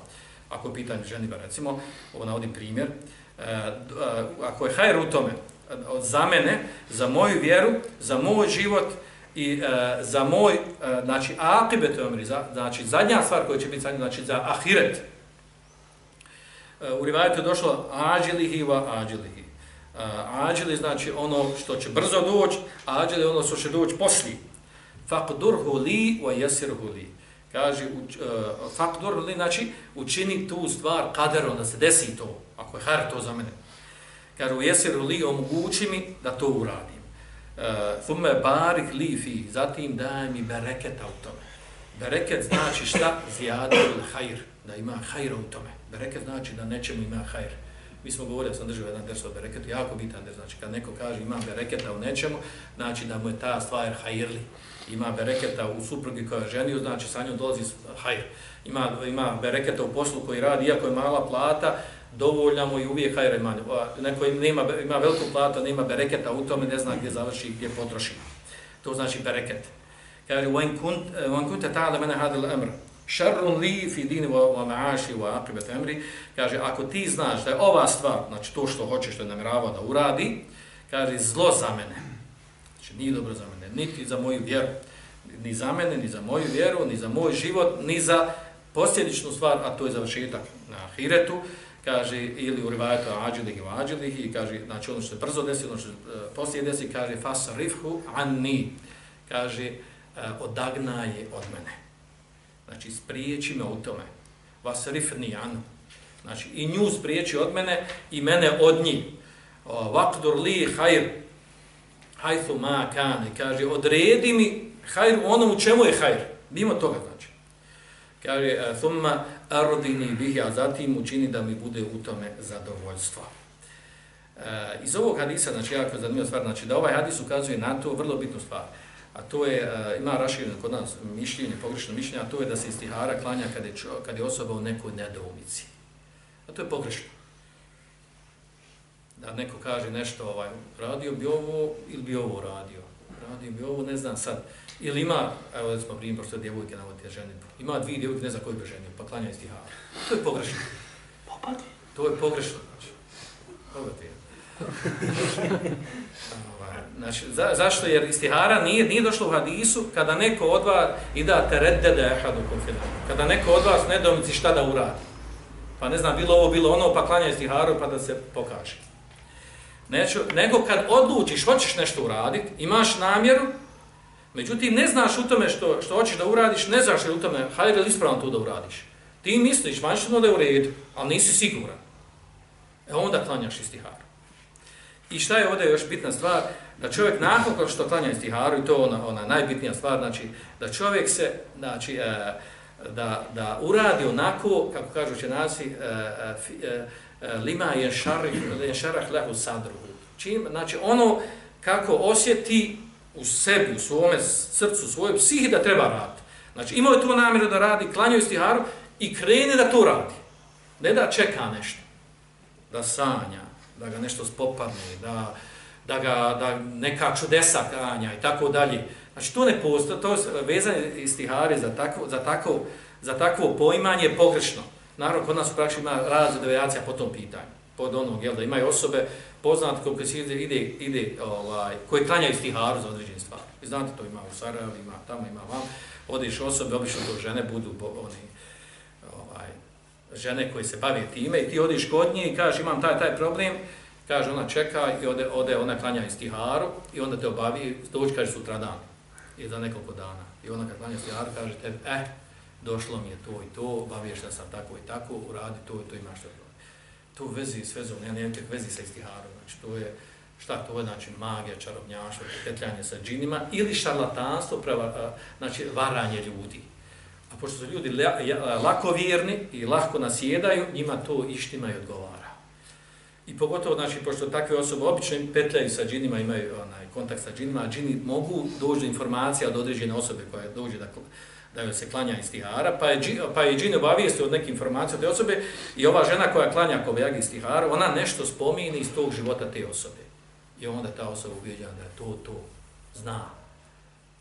ako je pitanje ženi, recimo, ovo navodim primjer, e, ako je hajre u tome, za mene, za moju vjeru, za moj život I e, za moj, e, znači, akibet umri, za, znači, zadnja stvar koja će biti zadnja, znači, za ahiret. E, u rivajetu je došlo ađilihi wa ađilihi. E, ađili znači ono što će brzo doći, a ađili ono što će doći poslije. Faqdurhu li wa yasirhu li. Kaže, uh, e, faqdur li, znači, učini tu stvar kaderom, da se desi to, ako je har to za mene. Kaže, u yasirhu li, omogući mi da to uradim. Uh, thumme barik li fi, zatim daj mi bereketa u tome. Bereket znači šta? Zijadu il hajr, da ima hajra u tome. Bereket znači da nečemu ima hajra. Mi smo govorili, sam držao jedan ders o bereketu, jako bitan der, znači kad neko kaže ima bereketa u nečemu, znači da mu je ta stvar hajrli. Ima bereketa u suprugi koja je ženio, znači sa njom dolazi hajr. Ima, ima bereketa u poslu koji radi, iako je mala plata, dovoljna mu i uvijek hajra ima. Neko nema, ima veliku platu, nema bereketa u tome, ne zna gdje završi, gdje potroši. To znači bereket. Kaže, وَاِنْ كُنْتَ تَعْلَ مَنَ هَذَا الْأَمْرِ šarrun li fi dini wa ma'ashi wa aqibati amri. Kaže ako ti znaš da je ova stvar znači to što hoćeš što je namjerava da uradi kaže zlo za mene. Znači nije dobro za mene niti za moju vjeru. Ni za mene ni za moju vjeru ni za moj život ni za posljedičnu stvar a to je završetak na ahiretu. Kaže ili u rivajetu ađilih i ađilih i kaže znači ono što se brzo desi ono što se e, poslije desi kaže fasarifhu anni. Kaže e, odagna je od mene. Znači, spriječi me u tome. Vas rifni anu. Znači, i nju spriječi od mene i mene od njih. Vakdur li hajr. Hajthu ma kane. Kaže, odredi mi hajr u onom u čemu je hajr. Bimo toga, znači. Kaže, e, thumma ardini bih, a zatim učini da mi bude u tome zadovoljstvo. E, iz ovog hadisa, znači, jako zanimljiva stvar, znači, da ovaj hadis ukazuje na to vrlo bitnu stvar a to je, uh, ima rašireno kod nas mišljenje, pogrešno mišljenje, a to je da se istihara klanja kad je, čo, kad je osoba u nekoj nedoumici. A to je pogrešno. Da neko kaže nešto, ovaj, radio bi ovo ili bi ovo radio. Radio bi ovo, ne znam sad. Ili ima, evo da smo primim, pošto je djevojke na ovoj ima dvije djevojke, ne znam koji bi ženio, pa klanja istihara. To je pogrešno. To je pogrešno, znači. Ovo ti je. Ovaj, znači, za, zašto? Jer istihara nije, nije došlo u hadisu kada neko od vas i da te redde da Kada neko od vas ne domici šta da uradi. Pa ne znam, bilo ovo, bilo ono, pa klanja istiharu pa da se pokaže. Neću, nego kad odlučiš, hoćeš nešto uraditi, imaš namjeru, međutim ne znaš u tome što, što hoćeš da uradiš, ne znaš li u tome, hajde li ispravno to da uradiš. Ti misliš, vanjšno da je u redu, ali nisi siguran. E onda klanjaš istiharu. I šta je ovdje još bitna stvar? Da čovjek nakon što klanja istiharu, i to ona, ona najbitnija stvar, znači da čovjek se, znači, e, da, da uradi onako, kako kažu nasi e, e, e, e, lima je šarah lehu sadru. Čim, znači ono kako osjeti u sebi, u svome srcu, u svojoj psihi da treba raditi. Znači imao je tu namjeru da radi, klanja istiharu i krene da to radi. Ne da čeka nešto, da sanja, da ga nešto spopadne, da, da ga da neka čudesa kanja i tako dalje. Znači to ne postoji, to je vezanje istihari za tako, za takvo, za takvo poimanje je pogrešno. Naravno, kod nas u praksi ima različite devijacija po tom pitanju. Pod onog, jel, da imaju osobe poznate koliko se ide, ide, ide ovaj, koji klanjaju istiharu za određene stvari. I znate, to ima u Sarajevo, ima tamo, ima vam. Odiš osobe, obično to žene budu oni, žene koji se bave time i ti odiš kod nje i kažeš imam taj taj problem, kaže ona čeka i ode, ode ona klanja istiharu i onda te obavi, dođi kaže sutra dan i za nekoliko dana. I ona kad klanja istiharu kaže tebi, eh, došlo mi je to i to, obaviješ da sam tako i tako, uradi to i to imaš što to vezi s vezom, ja nemam vezi sa istiharom, znači to je, šta to je, znači magija, čarobnjaštvo, petljanje sa džinima ili šarlatanstvo, prava, znači varanje ljudi. Pošto su ljudi lako vjerni i lahko nasjedaju, njima to ištima i odgovara. I pogotovo, znači, pošto takve osobe obično petljaju sa džinima, imaju onaj kontakt sa džinima, a džini mogu doći do informacija od određene osobe koja dođe da, da joj se klanja istihara, pa je, džin, pa je džin obavijestio od neke informacije od te osobe i ova žena koja klanja kovejag istihara, ona nešto spomini iz tog života te osobe. I onda ta osoba uviđa da je to, to zna.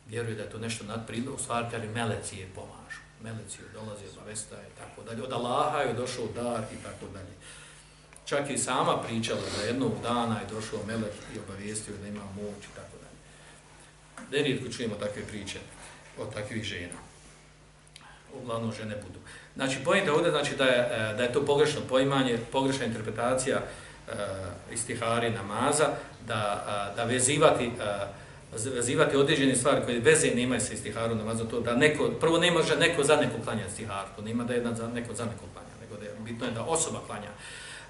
Vjeruje da je to nešto nadpridno, u stvari ali meleci je pomažu. Meleci joj dolazi, obavestaje i tako dalje. Od Allaha je došao dar i tako dalje. Čak i sama pričala da jednog dana je došao Melek i obavijestio da ima moć i tako dalje. Nerijetko čujemo takve priče od takvih žena. Uglavnom žene budu. Znači, pojenta ovdje znači da je, e, da je to pogrešno poimanje, pogrešna interpretacija uh, istihari namaza, da, uh, da vezivati, uh, vezivati određene stvari koje veze nemaju sa istiharu namaza, to da neko, prvo ne može neko za neko klanja istiharu, to nema da jedan za neko za neko klanja, nego da je, bitno je da osoba klanja.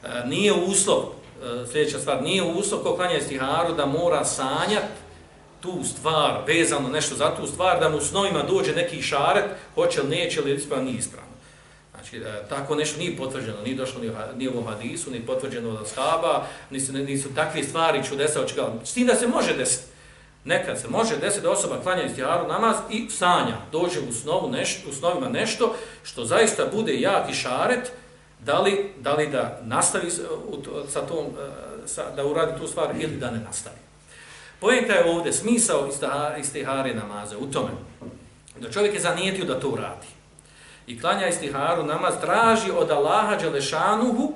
E, nije uslov, e, sljedeća stvar, nije uslov ko klanja istiharu da mora sanjati tu stvar, vezano nešto za tu stvar, da mu s novima dođe neki šaret, hoće li neće li ispravno, nije ispravno. Znači, e, tako nešto nije potvrđeno, nije došlo ni, ni u hadisu, ni potvrđeno od ashaba, nisu, nisu takve stvari čudesa očekala. S tim da se može desiti. Nekad se može desiti da osoba klanja istiharu namaz i sanja, dođe u, snovu nešto, u snovima nešto što zaista bude jak i šaret, da li, da, li da nastavi sa tom, e, sa, da uradi tu stvar ili da ne nastavi. Pojenta je ovdje smisao istihare namaze u tome da čovjek je zanijetio da to uradi. I klanja istiharu namaz traži od Allaha Đelešanuhu,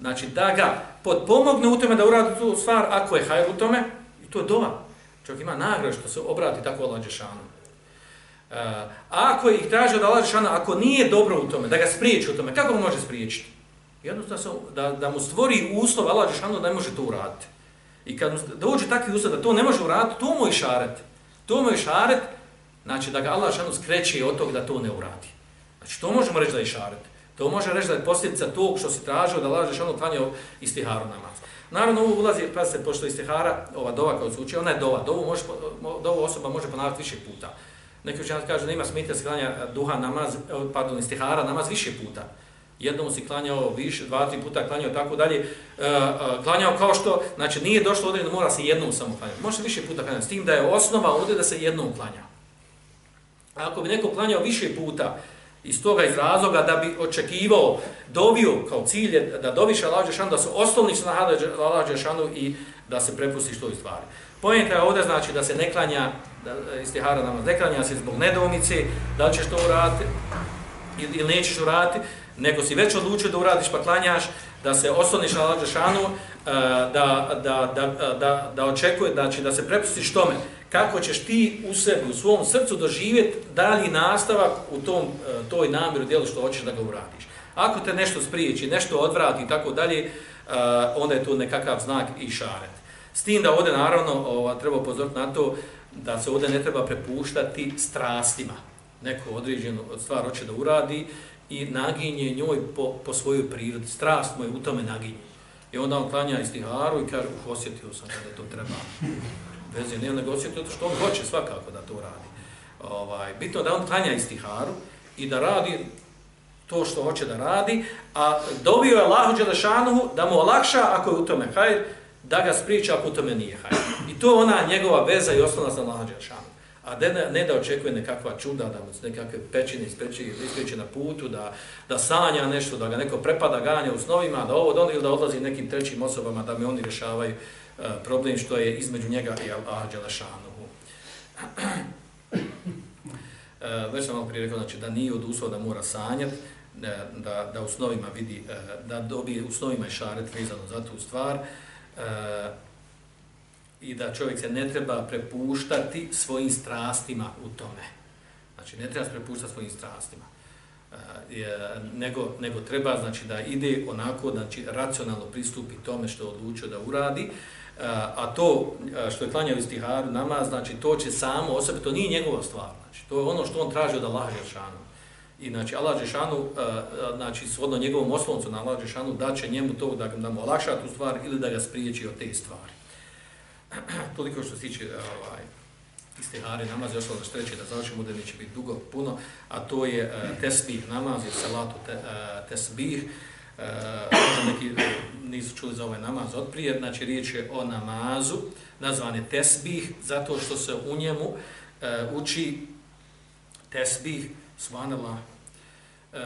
znači da ga podpomogne u tome da uradi tu stvar ako je hajr u tome, i to je dova. Čovjek ima nagradu što se obrati tako Allah Đešanu. Uh, e, ako ih traži od Allah Đešanu, ako nije dobro u tome, da ga spriječi u tome, kako mu može spriječiti? Jednostavno da, da mu stvori uslov Allah Đešanu da ne može to uraditi. I kad dođe takvi uslov da to ne može uraditi, to mu je šaret. To mu je šaret, znači da ga Allah Đešanu skreće od tog da to ne uradi. Znači to možemo reći da je šaret. To može reći da je posljedica tog što se traži da Allah šanu klanjao istiharu namaz. Naravno, ovo ulazi, pa se, pošto istihara, ova dova kao se uči, ona je dova. Dovu, može, dovu osoba može ponavljati više puta. Neki učenjaci kažu da ima smita sklanja e, duha namaz, e, pardon, istihara namaz više puta jednom si klanjao više, dva, tri puta klanjao tako dalje, e, klanjao kao što, znači nije došlo ovdje da mora se jednom samo klanjati, može više puta klanjati, s tim da je osnova ovdje da se jednom klanja. A ako bi neko klanjao više puta, iz toga iz razloga da bi očekivao, dovio kao cilj je da doviše Allah Đešanu, da su osnovni su na Allah Đešanu i da se prepusti što je stvari. Pojenta je ovdje znači da se ne klanja, da, istihara namaz, ne klanja se zbog nedoumice, da li ćeš to uraditi ili, ili nećeš uraditi, nego si već odlučio da uradiš pa klanjaš, da se osloniš na Lađešanu, Đešanu, eh, da, da, da, da, da očekuje znači da se prepustiš tome, kako ćeš ti u sebi, u svom srcu doživjeti dalji nastavak u tom, e, toj namjeru dijelu što hoćeš da ga uradiš. Ako te nešto spriječi, nešto odvrati i tako dalje, e, onda je to nekakav znak i šaret. S tim da ovdje naravno ova, treba pozoriti na to da se ovdje ne treba prepuštati strastima. Neko određenu stvar hoće da uradi, i naginje njoj po, po svojoj prirodi. Strast mu je u tome naginje. I onda on klanja istiharu i kaže, uh, osjetio sam da to treba veze nema, nego osjeti što on hoće svakako da to radi. Ovaj, bitno da on klanja istiharu i da radi to što hoće da radi, a dobio je Allahu Đelešanuhu da mu olakša ako je u tome hajr, da ga spriča ako u tome nije hajr. I to ona njegova veza i osnovna za Allahu Đelešanuhu a ne, ne da očekuje nekakva čuda, da mu nekakve pećine ispeći, ispeći na putu, da, da sanja nešto, da ga neko prepada, ganja u snovima, da ovo doni ili da odlazi nekim trećim osobama, da mi oni rješavaju uh, problem što je između njega i Allah Đelešanovu. uh, e, već sam malo prije rekao, znači, da nije od uslova da mora sanjati, e, da, da u snovima vidi, da dobije u snovima i šaret vezano za tu stvar, uh, i da čovjek se ne treba prepuštati svojim strastima u tome. Znači, ne treba se prepuštati svojim strastima. E, nego, nego treba znači da ide onako znači racionalno pristupi tome što je odlučio da uradi e, a to e, što je klanjao istiharu nama znači to će samo osobe to nije njegova stvar znači to je ono što on traži od Allaha džeshanu i znači Allah džeshanu e, znači shodno njegovom osloncu na Allah džeshanu da će njemu to da, da mu olakša tu stvar ili da ga spriječi od te stvari toliko što se tiče e, ovaj, istihari namaz, još za štreće da završimo da neće biti dugo, puno, a to je uh, tesbih namaz, je salatu te, uh, tesbih, uh, neki nisu čuli za ovaj namaz od prije, znači riječ je o namazu, nazvan je tesbih, zato što se u njemu uh, uči tesbih, svanela, uh,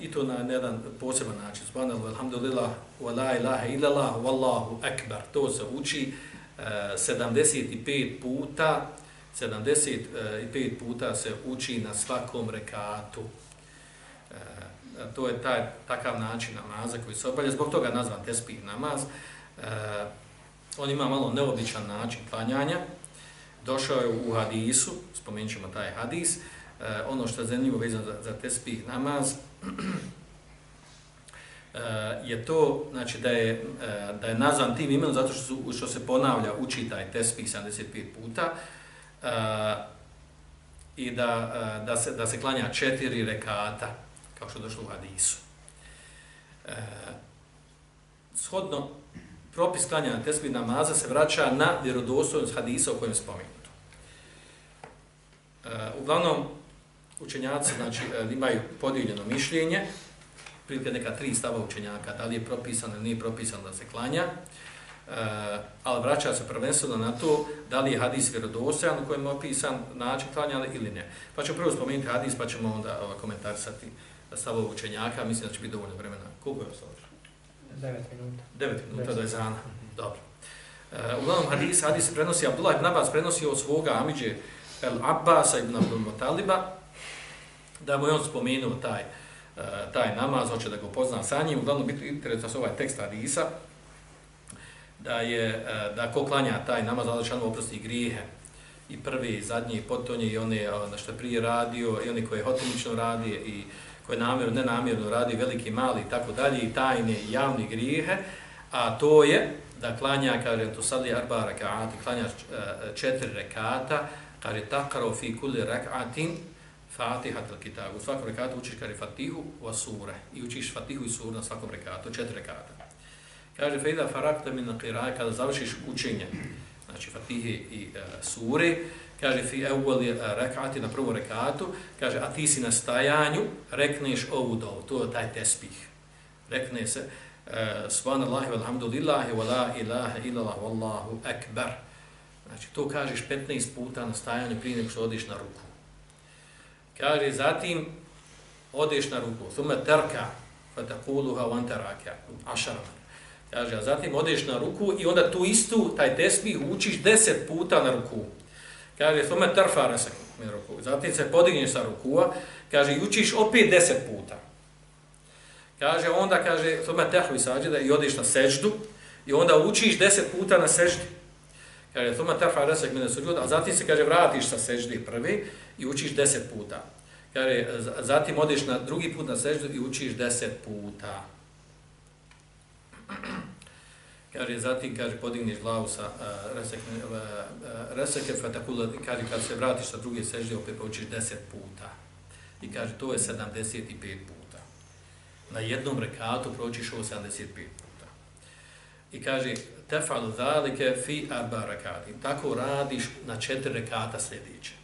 i to na jedan poseban način, subhanallah, alhamdulillah, wa la ilaha illallah, wallahu akbar, to se uči, Eh, 75 puta 75 puta se uči na svakom rekatu. E, to je taj takav način namaza koji se obavlja, zbog toga nazvan tespih namaz. E, on ima malo neobičan način klanjanja. došao je u hadisu, spomenut taj hadis, e, ono što je zanimljivo vezano za, za tespih namaz, Eh, je to znači da je eh, da je nazvan tim imenom zato što su, što se ponavlja uči taj tespih 75 puta e, i da, da se da se klanja četiri rekata kao što je došlo u hadisu. E, shodno propis klanjanja tesbih namaza se vraća na vjerodostojnost hadisa o kojem spomenuto. E, uglavnom, učenjaci znači, imaju podijeljeno mišljenje, prilike neka tri stava učenjaka, da li je propisano ili nije propisano da se klanja, e, ali vraća se prvenstveno na to da li je hadis vjerodostojan u kojem je opisan način klanja ili ne. Pa ćemo prvo spomenuti hadis, pa ćemo onda ova, komentarisati stavove učenjaka, mislim da će biti dovoljno vremena. Koliko je ostalo? 9 minuta. 9 minuta do ezana. Dobro. Uh, uglavnom hadis, hadis prenosi, Abdullah ibn Abbas prenosi od svoga Amidže El Abbasa ibn Abdul Mutaliba, da mu je on spomenuo taj, uh, E, taj namaz, hoće da ga upozna sa njim. Uglavnom, biti interesan ovaj tekst hadisa, da je, e, da ko klanja taj namaz, da će oprosti grijehe i prvi, i zadnji, i potonje, i one e, na ono što prije radio, i oni koje hotimično radi, i koje namjerno, nenamjerno radi veliki, mali i tako dalje, i tajne, i javne grijehe, a to je da klanja, kaže, to sad je arba rekaati, klanja četiri rekata, kaže, takaro fi kulli rekatin, fatiha tel kitabu. U svakom rekatu učiš, kaže, fatihu wa sure. I učiš fatihu i sure na svakom rekatu, četiri rekata. Kaže, fejda farakta min qira'a kada završiš učenje, znači fatihe i e, sure, kaže fi evvali e, rekati na prvom rekatu, kaže a ti si na stajanju, rekneš ovu dovu, to je taj tespih. Rekne se uh, subhanallahi walhamdulillahi wa la ilaha illallah wallahu akbar. Znači to kažeš 15 puta na stajanju prije nego što odiš na ruku. Kaže zatim odeš na ruku, thumma terka, fa taquluha wa anta raka. Kaže, a zatim odeš na ruku i onda tu istu, taj tesbih učiš 10 puta na ruku. Kaže, tome terfara resak ruku. Zatim se podigneš sa rukua, kaže, i učiš opet deset puta. Kaže, onda kaže, tome tehvi sađeda i odeš na seždu, i onda učiš deset puta na seždi. Kaže, tome terfara resak mi suđud, a zatim se, kaže, vratiš sa seždi prvi i učiš deset puta. Kaže, zatim odeš na drugi put na seždu i učiš deset puta. Kaže, zatim, kaže, podigneš glavu sa uh, reseke, pa uh, reseke fatakula, kaže, kad se vratiš sa druge sežde, opet pa učiš deset puta. I kaže, to je 75 puta. Na jednom rekatu pročiš ovo 75 puta. I kaže, tefal zalike fi arba rekati. Tako radiš na četiri rekata sljedeće.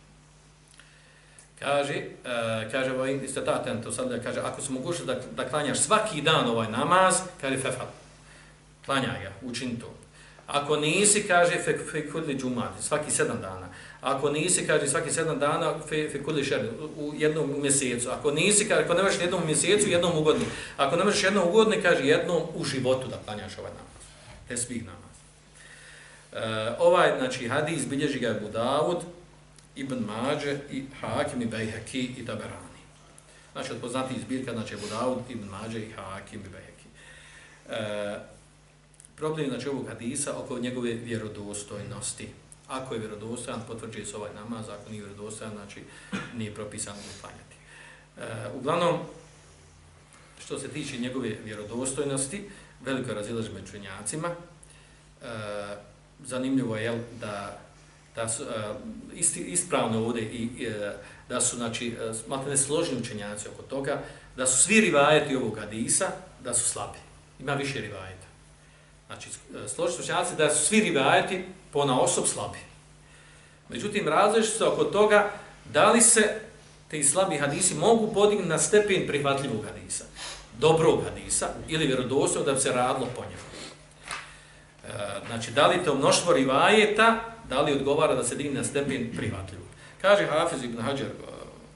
Kaže, uh, kaže, ovaj istataten, to sad da kaže, ako se moguće da, da klanjaš svaki dan ovaj namaz, kaže, fefal, klanjaj ga, učin to. Ako nisi, kaže, fe, fe kudli džumati, svaki sedam dana. Ako nisi, kaže, svaki sedam dana, fe, fe kudli šer, u jednom mjesecu. Ako nisi, kaže, ako ne možeš jednom mjesecu, jednom ugodni. Ako ne možeš jednom ugodni, kaže, jednom u životu da klanjaš ovaj namaz. Te svih namaz. Uh, ovaj, znači, hadis bilježi ga je Budavud, Ibn Mađe, i Hakim, i Bejheki, i Taberani. Znači, od poznatih zbirka, znači, Budavud, Ibn Mađe, i Hakim, i Bejheki. Uh, problem znači ovog hadisa oko njegove vjerodostojnosti. Ako je vjerodostojan, potvrđuje se ovaj namaz, ako nije vjerodostojan, znači nije propisano uklanjati. E, uglavnom, što se tiče njegove vjerodostojnosti, veliko razilaž među čunjacima. E, zanimljivo je da, da su e, isti, ispravno ovdje i e, da su, znači, e, malo ne složni učenjaci oko toga, da su svi rivajeti ovog hadisa, da su slabi. Ima više rivajeta. Znači, e, složiti da su svi rivajeti po na osob slabi. Međutim, različite oko toga da li se te slabi hadisi mogu podignuti na stepen prihvatljivog hadisa, dobrog hadisa ili vjerodostojnog da bi se radilo po njemu. E, znači, da li to mnoštvo rivajeta, da li odgovara da se digne na stepen prihvatljivog. Kaže Hafiz ibn Hajar, uh,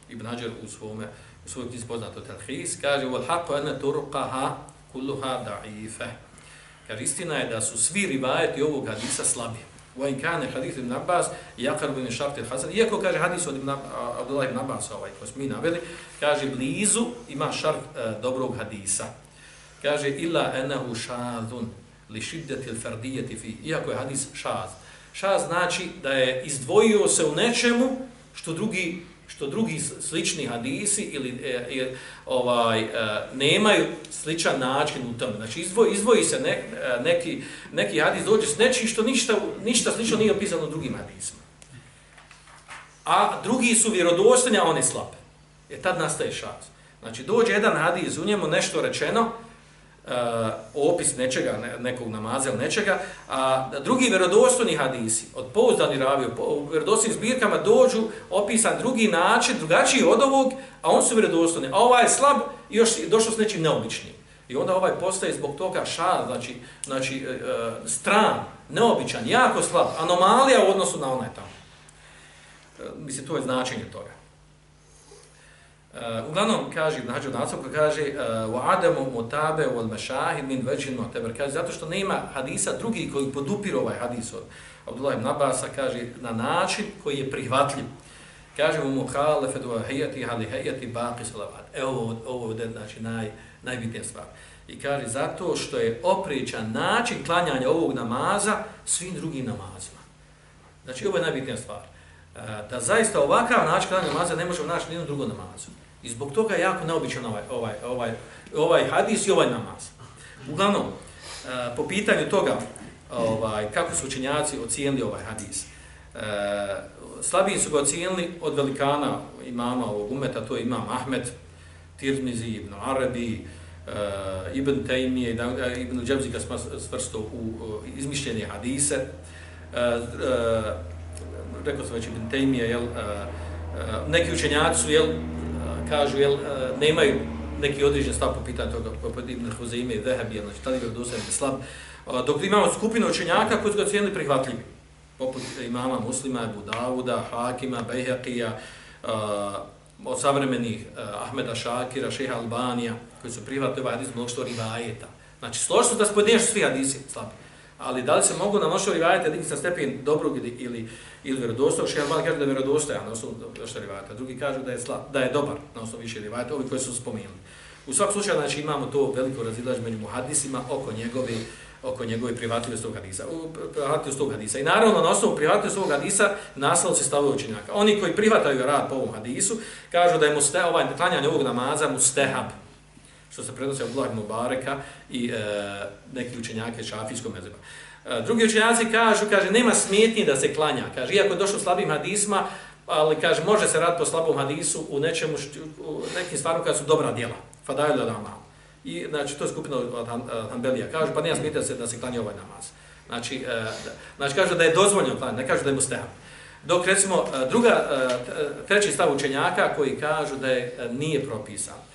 ibn Hajar u svome u svojoj knjizi poznato Telhis, kaže: "Wal haqqu anna turqaha kulluha da'ifa." Kaže, istina je da su svi rivajeti ovog hadisa slabi. Wa in kana hadis ibn Abbas yaqrab min shart al-hasan. iako kaže hadis od ibn eh, Abdullah ibn Abbas, ovaj, koji smo mi naveli, kaže, blizu ima šart uh, dobrog hadisa. Kaže, illa anahu shadhun li shiddati al-fardiyyati fi, iako je hadis shadh, Šaz znači da je izdvojio se u nečemu što drugi što drugi slični hadisi ili e, e, ovaj e, nemaju sličan način u tome. Znači izdvoji, izdvoji se ne, e, neki, neki hadis dođe s nečim što ništa, ništa slično nije opisano u drugim hadisima. A drugi su vjerodostojni, a oni slabe. E tad nastaje šans. Znači dođe jedan hadis, u njemu nešto rečeno, uh, opis nečega, ne, nekog namaza ili nečega, a drugi vjerodostojni hadisi, od pouzdani ravi, u vjerodostojnim zbirkama dođu opisan drugi način, drugačiji od ovog, a on su vjerodostojni. A ovaj je slab i još došao s nečim neobičnim. I onda ovaj postaje zbog toga šar, znači, znači uh, stran, neobičan, jako slab, anomalija u odnosu na onaj tamo. Uh, mislim, to je značenje toga. Uh, uglavnom kaže Ibn Hađu Nacok, kaže eh, uh, u Adamu mutabe u mashahid min većin mu'teber, kaže zato što nema hadisa drugi koji podupiru ovaj hadis od Abdullah ibn Abasa, kaže na način koji je prihvatljiv. Kaže mu muhale fedu hayati hali hijati baqi salavat. Evo ovo je znači, naj, najbitnija stvar. I kaže zato što je opričan način klanjanja ovog namaza svim drugim namazima. Znači ovo je najbitnija stvar. Uh, da zaista ovakav način klanjanja namaza ne možemo naći nijednom drugom namazu. I zbog toga je jako neobičan ovaj, ovaj, ovaj, ovaj hadis i ovaj namaz. Uglavnom, e, po pitanju toga ovaj, kako su učenjaci ocijenili ovaj hadis. E, slabiji su ga ocijenili od velikana imama ovog umeta, to je imam Ahmed, Tirmizi, Ibn Arabi, e, Ibn Taymi, Ibn Džemzi ga svrsto u izmišljenje hadise. E, e, rekao sam već Ibn Taymije, jel, e, e, neki učenjaci su jel, kažu, jel, e, nemaju neki određen stav po pitanju toga, poput Ibn Huzeime i Vehebi, znači tada je dosadno slab. Dok imamo skupinu učenjaka koji su ga cijenili prihvatljivi, poput imama muslima, Ebu Davuda, Hakima, Bejhaqija, uh, od savremenih e, Ahmeda Šakira, Šeha Albanija, koji su prihvatili ovaj hadis mnoštvo rivajeta. Znači, složno da spodinješ svi hadisi slabi. Ali da li se mogu na mnoštvo rivajete digni sa stepen dobrog ili, ili ili vjerodostojno, Šejh Albani kaže da je vjerodostojan na osnovu što rivajata, drugi kažu da je slab, da je dobar na osnovu više rivajata, ovi koji su spomenuli. U svakom slučaju znači imamo to veliko razilaž među muhadisima oko njegove oko njegove privatljivosti tog hadisa. U privatljivosti tog hadisa. I naravno na osnovu privatljivosti tog hadisa naslov se stavio učinjaka. Oni koji prihvataju rad po ovom hadisu kažu da je muste, ovaj klanjanje ovog namaza mustehab što se prenosi od Blahi Mubareka i e, neki učenjake šafijskog mezeba. E, drugi učenjaci kažu, kaže, nema smetnje da se klanja. Kaže, iako je došlo slabim hadisma, ali kaže, može se rad po slabom hadisu u nečemu, u nekim stvarima kada su dobra djela. Fadaju da nama. I, znači, to je skupina od Hanbelija. Kažu, pa nema smetnje da se, da se klanja ovaj namaz. Znači, e, znači, kaže da je dozvoljeno klanja, ne kaže da je mustehab. Dok, recimo, e, druga, e, e, treći stav učenjaka koji kažu da je nije propisan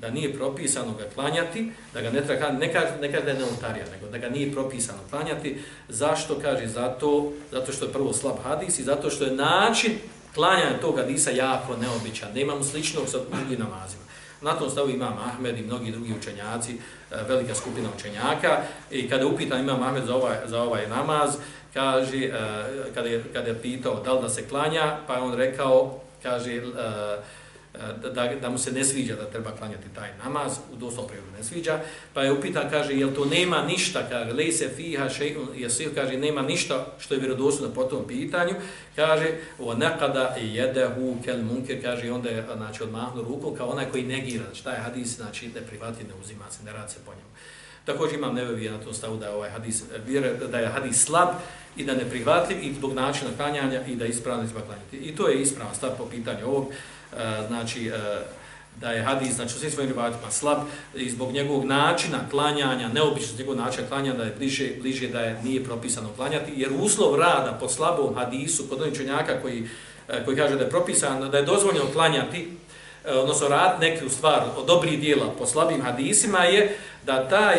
da nije propisano ga klanjati, da ga ne treba ne kaže, ne kaže da je neotarija, nego da ga nije propisano klanjati. Zašto? Kaže, zato, zato što je prvo slab hadis i zato što je način klanjanja tog hadisa jako neobičan. Ne imamo sličnog sa drugim namazima. Na tom stavu imam Ahmed i mnogi drugi učenjaci, e, velika skupina učenjaka. I kada je upitan imam Ahmed za ovaj, za ovaj namaz, kaže, e, kada je, kada je pitao da li da se klanja, pa je on rekao, kaže, uh, E, da, da, da mu se ne sviđa da treba klanjati taj namaz, u doslovnom prijevodu ne sviđa, pa je upitan, kaže, jel to nema ništa, kaže, lej se fiha šeikun, jesih, kaže, nema ništa što je vjerodostojno po tom pitanju, kaže, o nekada jedehu kel munker, kaže, onda je, znači, odmahnu rukom, kao onaj koji negira, znači, taj hadis, znači, ne privati, ne uzima se, ne radi se po njemu. Također imam nevevija na tom stavu da je ovaj hadis, da je hadis slab i da ne neprihvatljiv i zbog načina klanjanja i da je ispravno izbaklanjati. I to je ispravan stav po pitanju ovog, E, znači e, da je hadis znači u svim svojim rivajatima slab i zbog njegovog načina klanjanja, neobično njegovog načina klanjanja da je bliže, bliže da je nije propisano klanjati, jer uslov rada po slabom hadisu kod onih čunjaka koji, e, koji kaže da je propisano, da je dozvoljeno klanjati, odnosno rad neku stvar od dobrih dijela po slabim hadisima je da, taj,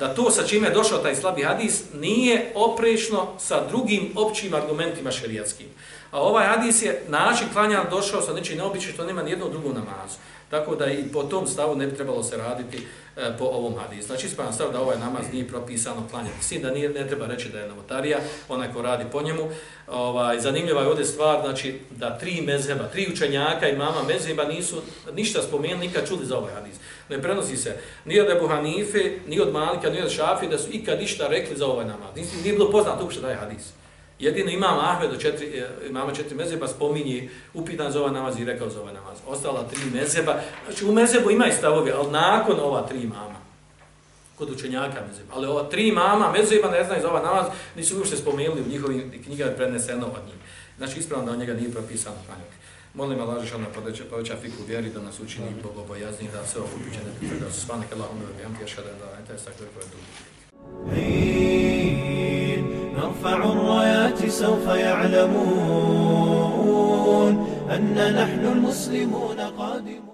da to sa čime je došao taj slabi hadis nije oprešno sa drugim općim argumentima šerijatskim. A ovaj hadis je način klanja došao sa nečim neobičnim što nema nijednog drugog namazu. Tako da i po tom stavu ne bi trebalo se raditi e, po ovom hadisu. Znači ispravan stav da ovaj namaz nije propisano klanjati. Sin da nije, ne treba reći da je novotarija, onaj ko radi po njemu. Ovaj, zanimljiva je ovdje stvar znači, da tri mezheba, tri učenjaka i mama mezheba nisu ništa spomenuli, nikad čuli za ovaj hadis. Ne prenosi se ni od Ebu Hanife, ni od Malika, ni od Šafije da su ikad ništa rekli za ovaj namaz. Nisi, nije bilo poznato uopšte da je hadis. Jedino imam Ahmed od četiri, e, imama četiri mezeba spominje upitan za ovaj namaz i rekao za ovaj namaz. Ostala tri mezeba, znači u mezebu ima i stavovi, ali nakon ova tri imama, kod učenjaka mezeba. Ali ova tri imama, mezeba ne znaju za ovaj namaz, nisu uopšte spomenuli u njihovim knjigama preneseno od njih. Znači ispravno da od njega nije propisano klanjati. Molim Allah že šalna poveća, poveća fiku vjeri da nas učini bogobojazni da se ovo upiće da se svane kada Allahumma wa bihamdika ashhadu an la ilaha illa anta astaghfiruka wa atubu نرفع الرايات سوف يعلمون أن نحن المسلمون قادمون.